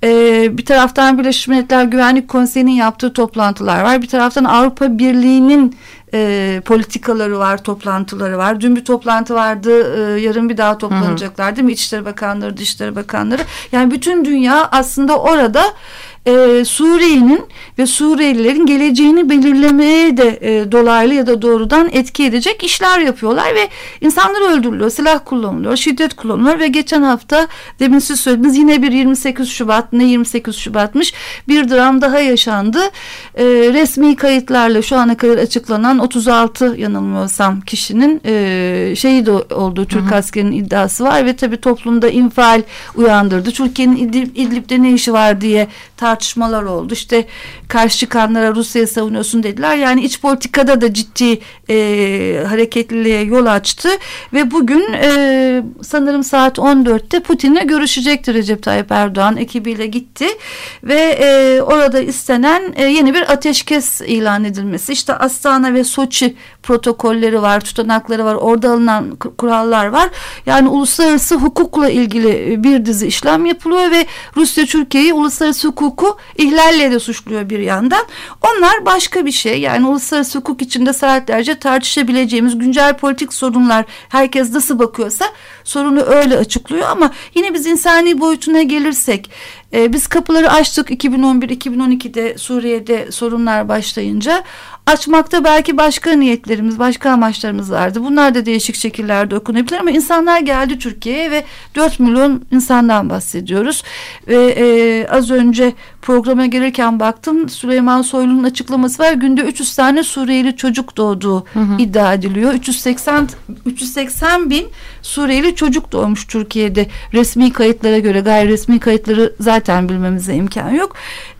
Ee, bir taraftan Birleşmiş Milletler Güvenlik Konseyi'nin yaptığı toplantılar var. Bir taraftan Avrupa Birliği'nin e, politikaları var, toplantıları var. Dün bir toplantı vardı, e, yarın bir daha toplanacaklar değil mi? İçişleri Bakanları, Dışişleri Bakanları. Yani bütün dünya aslında orada e, Suriye'nin ve Suriyelilerin geleceğini belirlemeye de e, dolaylı ya da doğrudan etki edecek işler yapıyorlar ve insanlar öldürülüyor, silah kullanılıyor, şiddet kullanılıyor ve geçen hafta demin siz söylediniz yine bir 28 Şubat ne 28 Şubat'mış bir dram daha yaşandı. E, resmi kayıtlarla şu ana kadar açıklanan 36 yanılmıyorsam kişinin e, şehit olduğu Türk askerinin iddiası var ve tabii toplumda infial uyandırdı. Türkiye'nin İdlib, İdlib'de ne işi var diye tartışmalar oldu. İşte karşı çıkanlara Rusya'yı savunuyorsun dediler. Yani iç politikada da ciddi e, hareketliliğe yol açtı ve bugün e, sanırım saat 14'te Putin'le görüşecektir Recep Tayyip Erdoğan ekibiyle gitti ve e, orada istenen e, yeni bir ateşkes ilan edilmesi. İşte Astana ve Soçi protokolleri var, tutanakları var, orada alınan kurallar var. Yani uluslararası hukukla ilgili e, bir dizi işlem yapılıyor ve Rusya Türkiye'yi uluslararası hukuku ihlalle de suçluyor bir yandan. Onlar başka bir şey. Yani uluslararası hukuk içinde saatlerce tartışabileceğimiz güncel politik sorunlar herkes nasıl bakıyorsa sorunu öyle açıklıyor ama yine biz insani boyutuna gelirsek E, biz kapıları açtık 2011-2012'de Suriye'de sorunlar başlayınca açmakta belki başka niyetlerimiz, başka amaçlarımız vardı. Bunlar da değişik şekillerde okunabilir ama insanlar geldi Türkiye'ye ve 4 milyon insandan bahsediyoruz. Ve e, az önce programa gelirken baktım Süleyman Soylu'nun açıklaması var. Günde 300 tane Suriyeli çocuk doğduğu hı hı. iddia ediliyor. 380 380 bin Suriyeli çocuk doğmuş Türkiye'de resmi kayıtlara göre gayri resmi kayıtları zaten bilmemize imkan yok.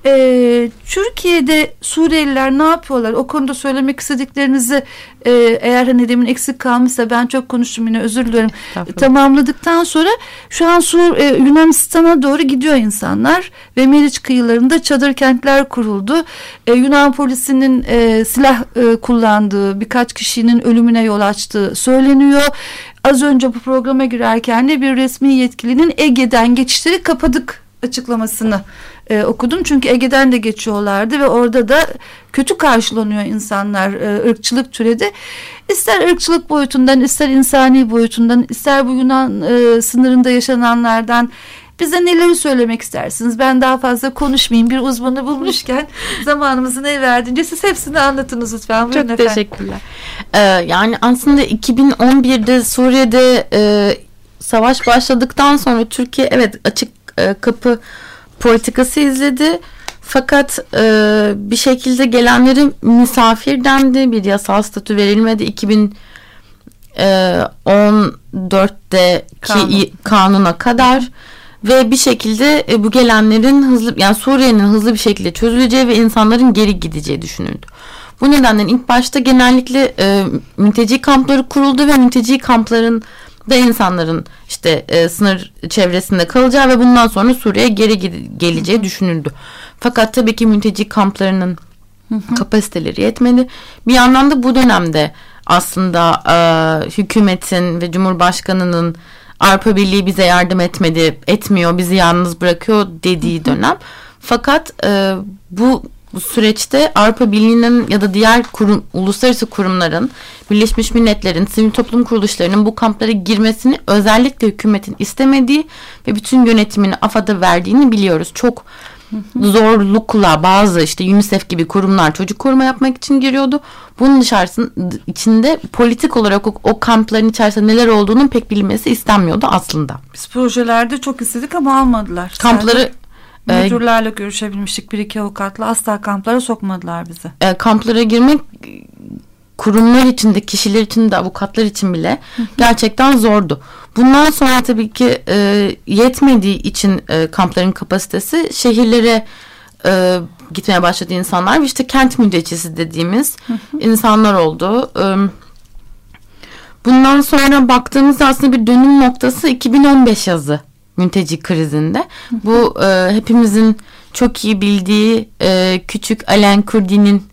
Ee, Türkiye'de Suriyeliler ne yapıyorlar? O konuda söylemek istediklerinizi e, eğer hani demin eksik kalmışsa ben çok konuştum yine özür diliyorum. Tamamladıktan sonra şu an Sur, e, Yunanistan'a doğru gidiyor insanlar ve Meriç kıyılarında çadır kentler kuruldu. E, Yunan polisinin e, silah e, kullandığı birkaç kişinin ölümüne yol açtığı söyleniyor. Az önce bu programa girerken de bir resmi yetkilinin Ege'den geçişleri kapadık açıklamasını e, okudum. Çünkü Ege'den de geçiyorlardı ve orada da kötü karşılanıyor insanlar e, ırkçılık türedi. İster ırkçılık boyutundan ister insani boyutundan ister bu Yunan e, sınırında yaşananlardan bize neleri söylemek istersiniz? Ben daha fazla konuşmayayım. Bir uzmanı bulmuşken zamanımızı ne verdiğince siz hepsini anlatınız lütfen. Buyurun Çok efendim. teşekkürler. Ee, yani aslında 2011'de Suriye'de e, savaş başladıktan sonra Türkiye evet açık e, kapı politikası izledi. Fakat e, bir şekilde gelenleri misafir dendi. Bir yasal statü verilmedi. 2014'te Kanun. ki kanuna kadar ve bir şekilde e, bu gelenlerin hızlı yani Suriye'nin hızlı bir şekilde çözüleceği ve insanların geri gideceği düşünüldü. Bu nedenle ilk başta genellikle e, mülteci kampları kuruldu ve mülteci kampların da insanların işte e, sınır çevresinde kalacağı ve bundan sonra Suriye'ye geri geleceği düşünüldü. Fakat tabii ki mülteci kamplarının kapasiteleri yetmedi. Bir yandan da bu dönemde aslında e, hükümetin ve Cumhurbaşkanı'nın Avrupa Birliği bize yardım etmedi, etmiyor, bizi yalnız bırakıyor dediği dönem. Fakat e, bu bu süreçte Avrupa Birliği'nin ya da diğer kurum, uluslararası kurumların, Birleşmiş Milletler'in, sivil toplum kuruluşlarının bu kamplara girmesini özellikle hükümetin istemediği ve bütün yönetimini AFAD'a verdiğini biliyoruz. Çok zorlukla bazı işte UNICEF gibi kurumlar çocuk koruma yapmak için giriyordu. Bunun dışarısında içinde politik olarak o, o kampların içerisinde neler olduğunun pek bilinmesi istenmiyordu aslında. Biz projelerde çok istedik ama almadılar. Kampları Sadece Müdürlerle görüşebilmiştik bir iki avukatla asla kamplara sokmadılar bizi. E, kamplara girmek kurumlar için de kişiler için de avukatlar için bile gerçekten zordu. Bundan sonra tabii ki e, yetmediği için e, kampların kapasitesi şehirlere e, gitmeye başladı insanlar. İşte kent mültecisi dediğimiz insanlar oldu. E, bundan sonra baktığımızda aslında bir dönüm noktası 2015 yazı mülteci krizinde. Bu e, hepimizin çok iyi bildiği e, küçük Alen Kurdi'nin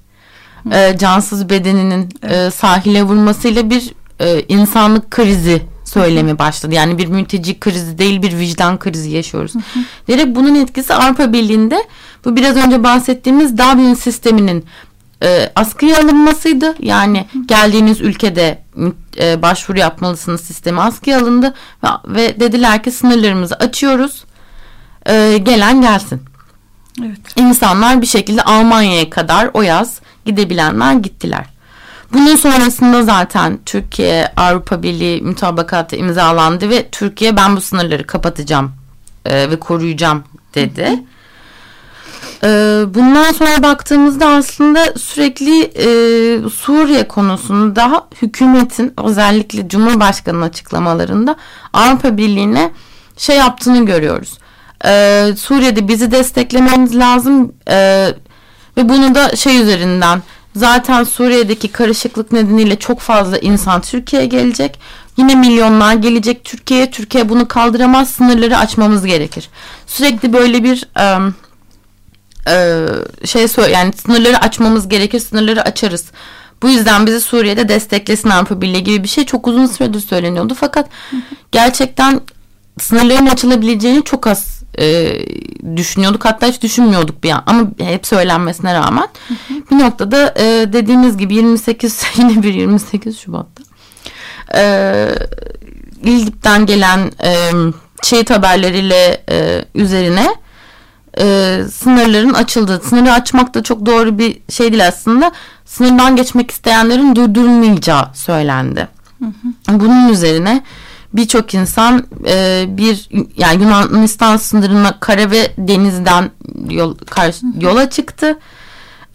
e, cansız bedeninin e, sahile vurmasıyla bir e, insanlık krizi söylemi başladı. Yani bir mülteci krizi değil bir vicdan krizi yaşıyoruz. Diyerek bunun etkisi Avrupa Birliği'nde bu biraz önce bahsettiğimiz Dublin sisteminin e, askıya alınmasıydı. Yani geldiğiniz ülkede e, başvuru yapmalısınız sistemi askıya alındı ve, ve dediler ki sınırlarımızı açıyoruz. E, gelen gelsin. Evet. İnsanlar bir şekilde Almanya'ya kadar o yaz gidebilenler gittiler. Bunun sonrasında zaten Türkiye Avrupa Birliği mütabakatı imzalandı ve Türkiye ben bu sınırları kapatacağım e, ve koruyacağım dedi. Hı hı. Ee, bundan sonra baktığımızda aslında sürekli e, Suriye konusunda hükümetin özellikle Cumhurbaşkanı'nın açıklamalarında Avrupa Birliği'ne şey yaptığını görüyoruz. Ee, Suriye'de bizi desteklemeniz lazım e, ve bunu da şey üzerinden zaten Suriye'deki karışıklık nedeniyle çok fazla insan Türkiye'ye gelecek. Yine milyonlar gelecek Türkiye'ye. Türkiye bunu kaldıramaz. Sınırları açmamız gerekir. Sürekli böyle bir... Um, e, şey yani sınırları açmamız gerekir sınırları açarız. Bu yüzden bizi Suriye'de desteklesin Avrupa Birliği gibi bir şey çok uzun süredir söyleniyordu. Fakat gerçekten sınırların açılabileceğini çok az e, düşünüyorduk. Hatta hiç düşünmüyorduk bir an. Ama hep söylenmesine rağmen. bir noktada e, dediğimiz gibi 28 yine bir 28 Şubat'ta e, İldip'ten gelen e, şehit haberleriyle e, üzerine e, sınırların açıldığı. Sınırı açmak da çok doğru bir şey değil aslında. Sınırdan geçmek isteyenlerin durdurulmayacağı söylendi. Bunun üzerine birçok insan e, bir yani Yunanistan sınırına kara ve denizden yol, karşı, yola çıktı.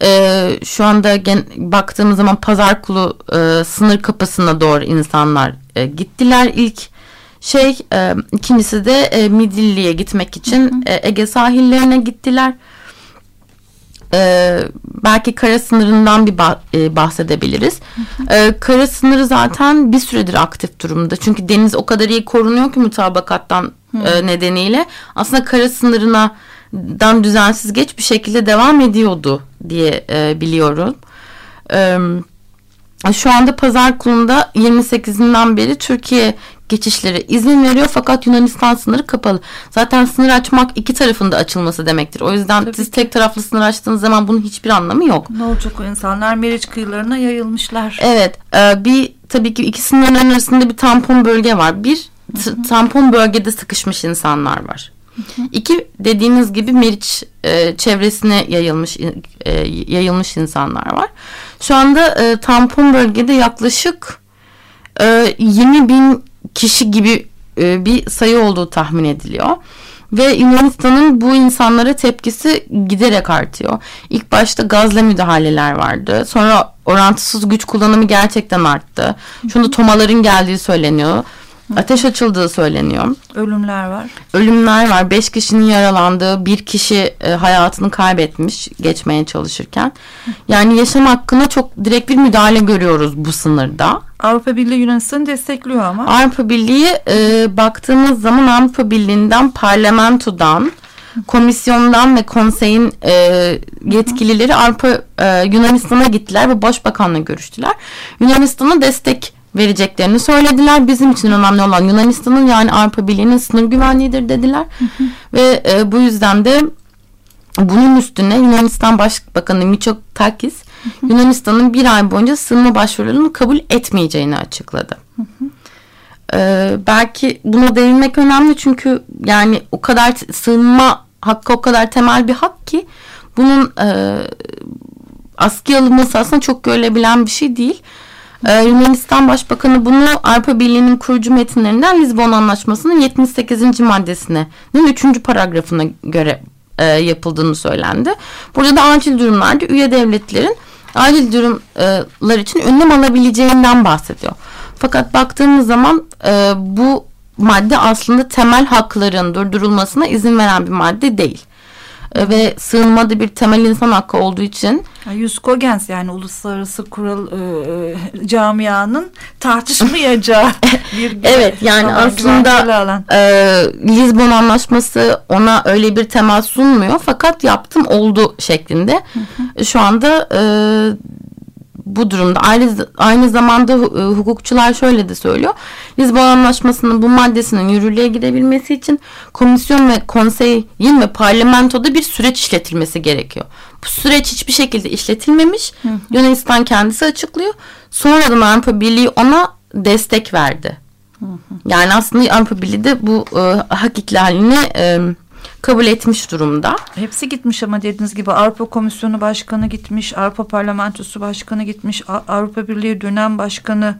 E, şu anda gen, baktığımız zaman Pazarkulu e, sınır kapısına doğru insanlar e, gittiler ilk şey e, ikincisi de e, Midilli'ye gitmek için E, Ege sahillerine gittiler. E, belki kara sınırından bir bah, e, bahsedebiliriz. E, kara sınırı zaten bir süredir aktif durumda. Çünkü deniz o kadar iyi korunuyor ki mutabakattan e, nedeniyle. Aslında kara sınırına dan düzensiz geç bir şekilde devam ediyordu diye e, biliyorum. E, şu anda pazar kulunda 28'inden beri Türkiye geçişlere izin veriyor fakat Yunanistan sınırı kapalı. Zaten sınır açmak iki tarafında açılması demektir. O yüzden Tabii siz tek taraflı sınır açtığınız zaman bunun hiçbir anlamı yok. Ne olacak o insanlar Meriç kıyılarına yayılmışlar. Evet e, bir tabii ki iki sınırların arasında bir tampon bölge var. Bir tampon bölgede sıkışmış insanlar var. İki dediğiniz gibi Meriç e, çevresine yayılmış e, yayılmış insanlar var. Şu anda e, tampon bölgede yaklaşık e, 20 bin kişi gibi e, bir sayı olduğu tahmin ediliyor. Ve Yunanistan'ın bu insanlara tepkisi giderek artıyor. İlk başta gazla müdahaleler vardı. Sonra orantısız güç kullanımı gerçekten arttı. Şu anda tomaların geldiği söyleniyor. Ateş açıldığı söyleniyor. Ölümler var. Ölümler var. Beş kişinin yaralandığı, bir kişi e, hayatını kaybetmiş geçmeye çalışırken. Yani yaşam hakkına çok direkt bir müdahale görüyoruz bu sınırda. Avrupa Birliği Yunanistan'ı destekliyor ama. Avrupa Birliği e, baktığımız zaman Avrupa Birliği'nden parlamentodan komisyondan ve konseyin e, yetkilileri Avrupa e, Yunanistan'a gittiler ve başbakanla görüştüler. Yunanistan'a destek vereceklerini söylediler. Bizim için önemli olan Yunanistan'ın yani Avrupa Birliği'nin sınır güvenliğidir dediler. Ve e, bu yüzden de bunun üstüne Yunanistan Başbakanı Mitsotakis Yunanistan'ın bir ay boyunca sığınma başvurularını kabul etmeyeceğini açıkladı. Ee, belki buna değinmek önemli çünkü yani o kadar sığınma hakkı o kadar temel bir hak ki bunun e, askıya alınması aslında çok görülebilen bir şey değil. Ee, Yunanistan Başbakanı bunu Avrupa Birliği'nin kurucu metinlerinden Lizbon Anlaşması'nın 78. maddesinin 3. paragrafına göre e, yapıldığını söylendi. Burada da acil durumlarda üye devletlerin acil durumlar için önlem alabileceğinden bahsediyor. Fakat baktığımız zaman e, bu madde aslında temel hakların durdurulmasına izin veren bir madde değil. E, ve sığınma da bir temel insan hakkı olduğu için Yus Kogens yani uluslararası kural e, camianın tartışmayacağı bir Evet yani aslında e, Lizbon Anlaşması ona öyle bir temel sunmuyor fakat yaptım oldu şeklinde. Şu anda e, bu durumda aynı, aynı zamanda e, hukukçular şöyle de söylüyor. Lizbon Anlaşması'nın bu maddesinin yürürlüğe girebilmesi için komisyon ve konseyin ve parlamentoda bir süreç işletilmesi gerekiyor. Bu süreç hiçbir şekilde işletilmemiş. Yunanistan kendisi açıklıyor. Sonradan Avrupa Birliği ona destek verdi. Yani aslında Avrupa Birliği de bu e, hak ihlalini e, kabul etmiş durumda. Hepsi gitmiş ama dediğiniz gibi Avrupa Komisyonu Başkanı gitmiş, Avrupa Parlamentosu Başkanı gitmiş, Avrupa Birliği dönem başkanı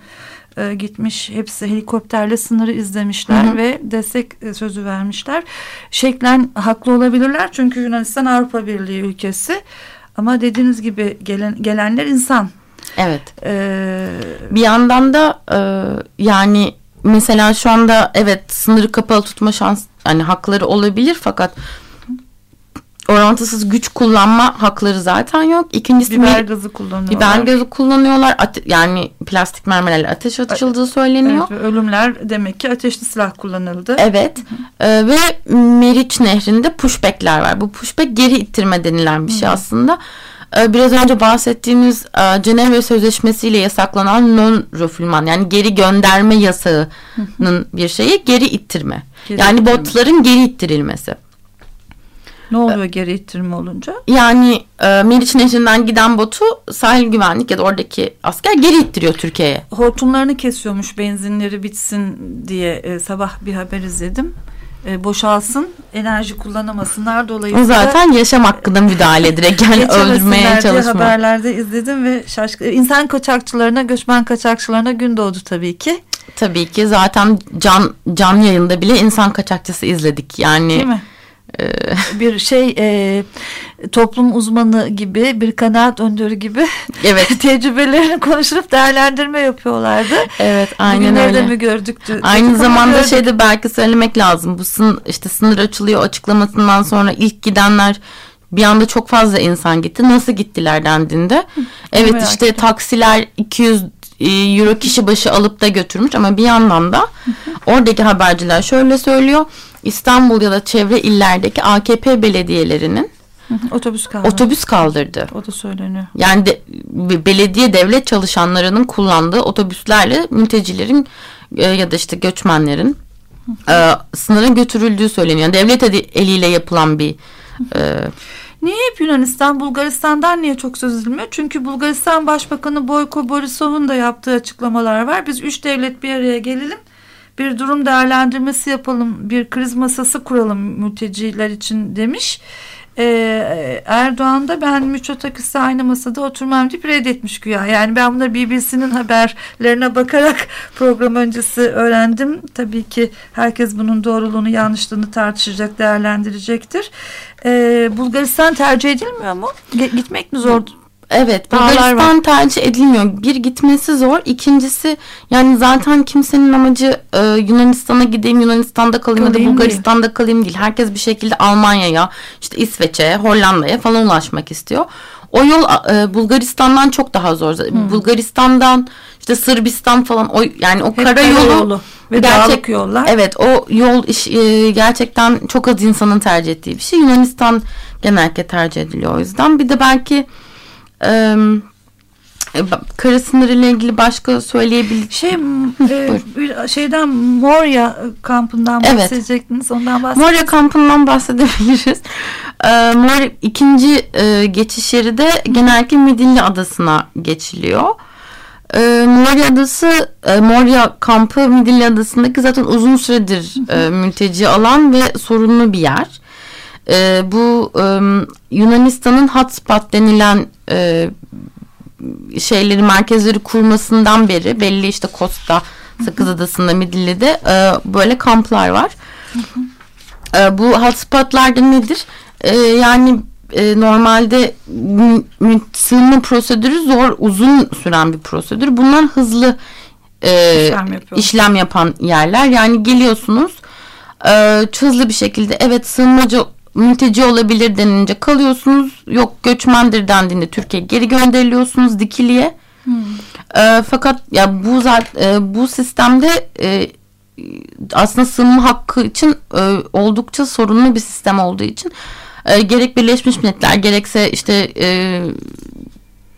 e, gitmiş. Hepsi helikopterle sınırı izlemişler ve destek e, sözü vermişler. Şeklen haklı olabilirler çünkü Yunanistan Avrupa Birliği ülkesi. Ama dediğiniz gibi gelen, gelenler insan. Evet. E, Bir yandan da e, yani mesela şu anda evet sınırı kapalı tutma şans yani hakları olabilir fakat orantısız güç kullanma hakları zaten yok. İkincisi biber gazı kullanıyorlar. biber gazı kullanıyorlar. Ate- yani plastik mermilerle ateş açıldığı söyleniyor. Evet, ve ölümler demek ki ateşli silah kullanıldı. Evet Ee, ve Meriç Nehri'nde pushbackler var. Bu pushback geri ittirme denilen bir şey aslında. Ee, biraz önce bahsettiğimiz e, Cenevre Sözleşmesi ile yasaklanan non-refoulement yani geri gönderme yasağının bir şeyi geri ittirme. Geri yani ittirme. botların geri ittirilmesi. Ne oluyor geri ittirme olunca? Yani e, Meriç Nehri'nden giden botu sahil güvenlik ya da oradaki asker geri ittiriyor Türkiye'ye. hortumlarını kesiyormuş benzinleri bitsin diye e, sabah bir haber izledim. E, boşalsın, enerji kullanamasınlar dolayısıyla. Zaten yaşam hakkında müdahale direkt yani öldürmeye çalışma. haberlerde izledim ve şaşkın. İnsan kaçakçılarına, göçmen kaçakçılarına gün doğdu tabii ki. Tabii ki zaten can can yayında bile insan kaçakçısı izledik. Yani Değil mi? e, Bir şey e, toplum uzmanı gibi, bir kanaat öndörü gibi evet tecrübelerini konuşup değerlendirme yapıyorlardı. evet aynen Bugünlerde öyle. mi gördük? Aynı Ama zamanda gördük. şey de belki söylemek lazım. Bu sın, işte sınır açılıyor açıklamasından sonra ilk gidenler bir anda çok fazla insan gitti. Nasıl gittiler dendiğinde. Evet merak işte ettim. taksiler 200 euro kişi başı alıp da götürmüş ama bir yandan da oradaki haberciler şöyle söylüyor. İstanbul ya da çevre illerdeki AKP belediyelerinin Hı hı, otobüs kaldı. otobüs kaldırdı. o da söyleniyor. Yani de, be- belediye devlet çalışanlarının kullandığı otobüslerle mültecilerin e, ya da işte göçmenlerin e, sınıra götürüldüğü söyleniyor. Devlet eli- eliyle yapılan bir e, Niye hep Yunanistan, Bulgaristan'dan niye çok söz edilmiyor? Çünkü Bulgaristan Başbakanı Boyko Borisov'un da yaptığı açıklamalar var. Biz üç devlet bir araya gelelim. Bir durum değerlendirmesi yapalım. Bir kriz masası kuralım mülteciler için demiş. Ee, Erdoğan da ben Mitsotakis'le aynı masada oturmam deyip reddetmiş güya. Yani ben bunları BBC'nin haberlerine bakarak program öncesi öğrendim. Tabii ki herkes bunun doğruluğunu yanlışlığını tartışacak, değerlendirecektir. Ee, Bulgaristan tercih edilmiyor mu? Gitmek mi zor? Evet Bulgaristan tercih edilmiyor. Bir gitmesi zor. İkincisi yani zaten kimsenin amacı e, Yunanistan'a gideyim Yunanistan'da kalayım, ya da Bulgaristan'da kalayım değil. Herkes bir şekilde Almanya'ya işte İsveç'e Hollanda'ya falan ulaşmak istiyor. O yol e, Bulgaristan'dan çok daha zor. Bulgaristan'dan işte Sırbistan falan o yani o Hep karayolu karayolu ve dağlık yollar. Evet o yol iş, e, gerçekten çok az insanın tercih ettiği bir şey. Yunanistan genellikle tercih ediliyor o yüzden. Bir de belki e, e, ba- kara sınırı ile ilgili başka söyleyebileceğim. Şey e, şeyden Moria kampından Evet. bahsedecektiniz. Ondan bahsedecektiniz. Moria kampından bahsedebiliriz. E, Moria ikinci e, geçiş yeri de genellikle Midilli Adası'na geçiliyor. E, Moria Adası, e, Moria kampı Midilli Adası'ndaki zaten uzun süredir e, mülteci alan ve sorunlu bir yer. E, bu e, Yunanistan'ın hotspot denilen e, şeyleri merkezleri kurmasından beri belli işte Kosta, Sakız Adası'nda, Midilli'de e, böyle kamplar var. E, bu hotspotlarda nedir? E, yani e, normalde sığınma prosedürü zor, uzun süren bir prosedür. Bunlar hızlı e, İşlem yapıyor. işlem yapan yerler. Yani geliyorsunuz e, hızlı bir şekilde evet sığınmacı mülteci olabilir denince kalıyorsunuz. Yok göçmendir dendiğinde Türkiye geri gönderiliyorsunuz dikiliye. E, fakat ya bu zaten bu sistemde e, aslında sığınma hakkı için e, oldukça sorunlu bir sistem olduğu için e, gerek Birleşmiş Milletler gerekse işte e,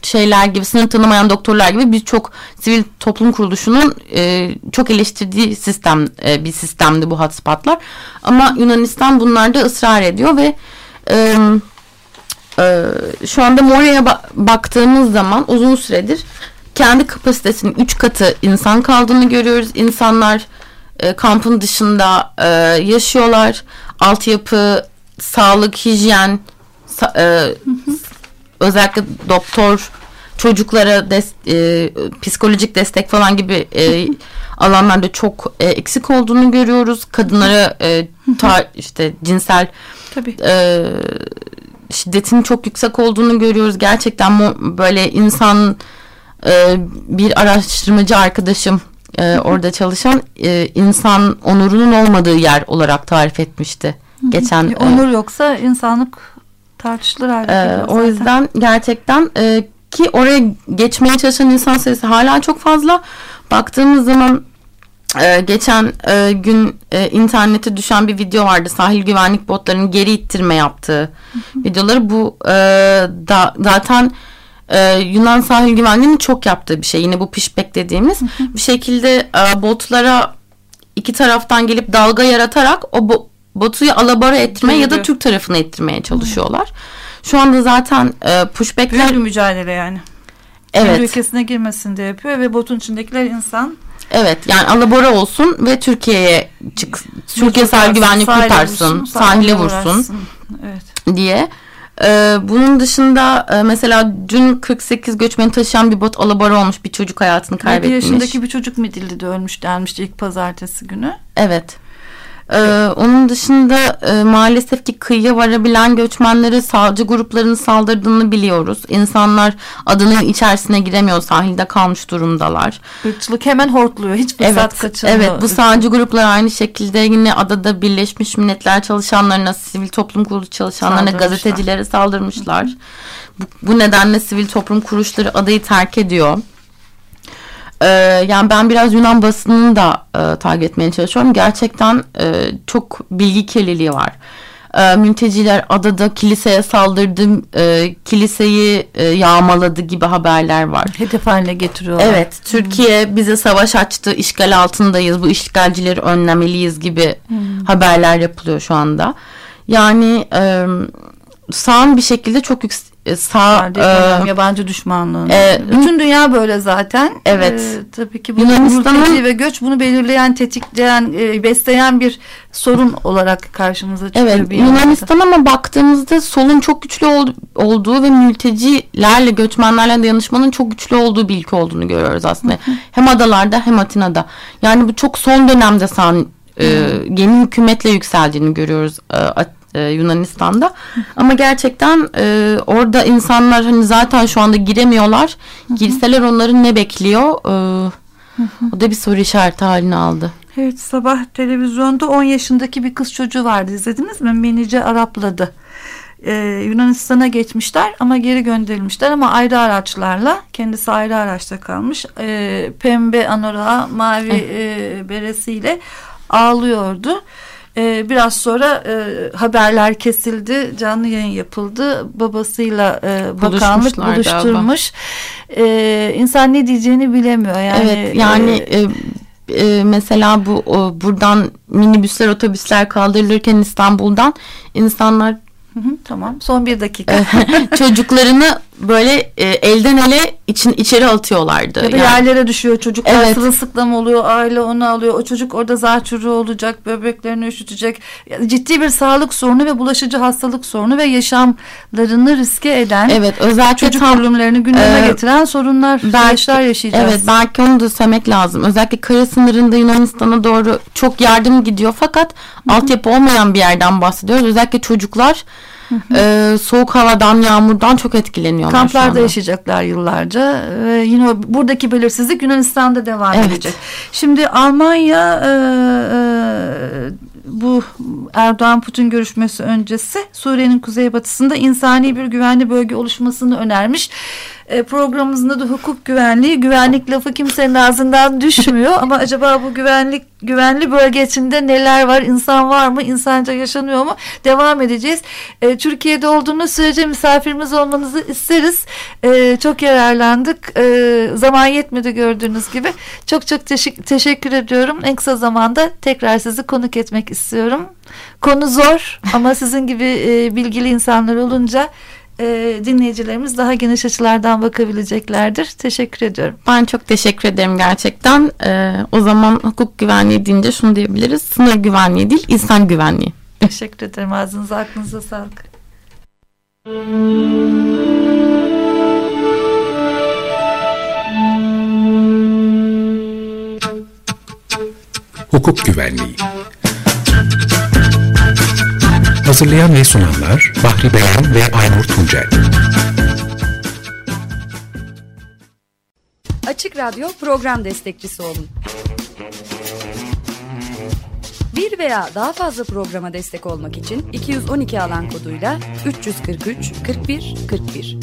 şeyler gibi sınır tanımayan doktorlar gibi birçok sivil toplum kuruluşunun e, çok eleştirdiği sistem e, bir sistemdi bu hotspotlar. Ama Yunanistan bunlarda ısrar ediyor ve e, e, şu anda Moria'ya ba- baktığımız zaman uzun süredir kendi kapasitesinin 3 katı insan kaldığını görüyoruz. İnsanlar e, kampın dışında e, yaşıyorlar. Altyapı, sağlık, hijyen, sa- e, özellikle doktor çocuklara des- e, psikolojik destek falan gibi e, alanlarda çok e, eksik olduğunu görüyoruz. Kadınlara e, ta- işte cinsel Tabii. e, şiddetin çok yüksek olduğunu görüyoruz. Gerçekten böyle insan e, bir araştırmacı arkadaşım e, orada çalışan e, insan onurunun olmadığı yer olarak tarif etmişti. Geçen Bir e, onur yoksa insanlık tartışılır hale ee, o yüzden gerçekten e, ki oraya geçmeye çalışan insan sayısı hala çok fazla. Baktığımız zaman e, geçen e, gün e, internete düşen bir video vardı. Sahil güvenlik botlarının geri ittirme yaptığı videoları. Bu e, da, zaten e, Yunan sahil güvenliğinin çok yaptığı bir şey. Yine bu pushback dediğimiz bir şekilde e, botlara iki taraftan gelip dalga yaratarak o bo- botu ya alabora ettirmeye ya da. Türk tarafına ettirmeye çalışıyorlar. Şu anda zaten e, pushbackler Büyük bir mücadele yani. Evet ülkesine girmesin diye yapıyor ve botun içindekiler insan. Evet yani alabora olsun ve Türkiye'ye çık. Türkiye sahil güvenliği kurtarsın. Sahile vursun. Evet. Diye. Ee, bunun dışında e, mesela dün 48 göçmeni taşıyan bir bot alabora olmuş bir çocuk hayatını kaybetmiş. 7 yaşındaki bir çocuk Midilli'de ölmüş denmişti ilk pazartesi günü. Evet. Ee, onun dışında e, maalesef ki kıyıya varabilen göçmenlere sağcı grupların saldırdığını biliyoruz. İnsanlar adının içerisine giremiyor sahilde kalmış durumdalar. Irkçılık hemen hortluyor hiç fırsat evet, kaçırmıyor. Evet bu sağcı gruplar aynı şekilde yine adada Birleşmiş Milletler çalışanlarına, sivil toplum kuruluşu çalışanlarına, gazetecilere saldırmışlar. Bu, bu nedenle sivil toplum kuruluşları adayı terk ediyor. Ee, yani ben biraz Yunan basınını da e, takip etmeye çalışıyorum. Gerçekten e, çok bilgi kirliliği var. E, mülteciler adada kiliseye saldırdı, e, kiliseyi e, yağmaladı gibi haberler var. Hedef haline getiriyorlar. Evet, Türkiye hmm. bize savaş açtı, işgal altındayız, bu işgalcileri önlemeliyiz gibi hmm. haberler yapılıyor şu anda. Yani e, sağın bir şekilde çok yüksek e, sağ e, yabancı düşmanlığı. E, Bütün dünya böyle zaten. Evet. E, tabii ki bu mülteci ve göç bunu belirleyen, tetikleyen, e, besleyen bir sorun olarak karşımıza çıkıyor. Evet. Yunanistan ama baktığımızda solun çok güçlü ol, olduğu ve mültecilerle, göçmenlerle dayanışmanın çok güçlü olduğu bir ülke olduğunu görüyoruz aslında. hem adalarda hem Atina'da. Yani bu çok son dönemde san e, yeni hükümetle yükseldiğini görüyoruz. E, e, Yunanistan'da. Ama gerçekten e, orada insanlar hani zaten şu anda giremiyorlar. Girseler onların ne bekliyor? E, o da bir soru işareti halini aldı. Evet sabah televizyonda 10 yaşındaki bir kız çocuğu vardı izlediniz mi? Menice Arapladı. Ee, Yunanistan'a geçmişler ama geri gönderilmişler ama ayrı araçlarla kendisi ayrı araçta kalmış ee, pembe anora mavi e, beresiyle ağlıyordu ee, biraz sonra e, haberler kesildi, canlı yayın yapıldı. Babasıyla e, bakanlık buluşturmuş. E, insan ne diyeceğini bilemiyor. Yani, evet yani e, e, mesela bu o, buradan minibüsler otobüsler kaldırılırken İstanbul'dan insanlar Hı hı, tamam. Son bir dakika. Çocuklarını böyle e, elden ele için içeri atıyorlardı. Ya da yani. yerlere düşüyor çocuk. Evet. Sırılsıklam oluyor. Aile onu alıyor. O çocuk orada zatürre olacak. Böbreklerini üşütecek. Yani ciddi bir sağlık sorunu ve bulaşıcı hastalık sorunu ve yaşamlarını riske eden evet, özellikle çocuk tam, ölümlerini gündeme e, getiren sorunlar, belki, yaşayacağız. Evet belki onu da söylemek lazım. Özellikle kara sınırında Yunanistan'a doğru çok yardım gidiyor fakat Hı-hı. altyapı olmayan bir yerden bahsediyoruz. Özellikle çocuklar e, soğuk havadan, yağmurdan çok etkileniyorlar. Kamplarda yaşayacaklar yıllarca. E, yine buradaki belirsizlik Yunanistan'da devam evet. edecek. Şimdi Almanya e, e, bu Erdoğan-Putin görüşmesi öncesi Suriye'nin kuzeybatısında insani bir güvenli bölge oluşmasını önermiş. E, programımızda da hukuk güvenliği, güvenlik lafı kimsenin ağzından düşmüyor. Ama acaba bu güvenlik güvenli bölge içinde neler var? İnsan var mı? İnsanca yaşanıyor mu? Devam edeceğiz. E, Türkiye'de olduğunuz sürece misafirimiz olmanızı isteriz. E, çok yararlandık. E, zaman yetmedi gördüğünüz gibi. Çok çok teşekkür, teşekkür ediyorum. En kısa zamanda tekrar sizi konuk etmek istiyorum. Konu zor ama sizin gibi e, bilgili insanlar olunca e, dinleyicilerimiz daha geniş açılardan bakabileceklerdir. Teşekkür ediyorum. Ben çok teşekkür ederim gerçekten. E, o zaman hukuk güvenliği deyince şunu diyebiliriz. Sınır güvenliği değil, insan güvenliği. Teşekkür ederim. Ağzınıza aklınıza sağlık. Hukuk Güvenliği Hazırlayan ve sunanlar Bahri Beyan ve Aynur Tuncel. Açık Radyo program destekçisi olun. Bir veya daha fazla programa destek olmak için 212 alan koduyla 343 41 41.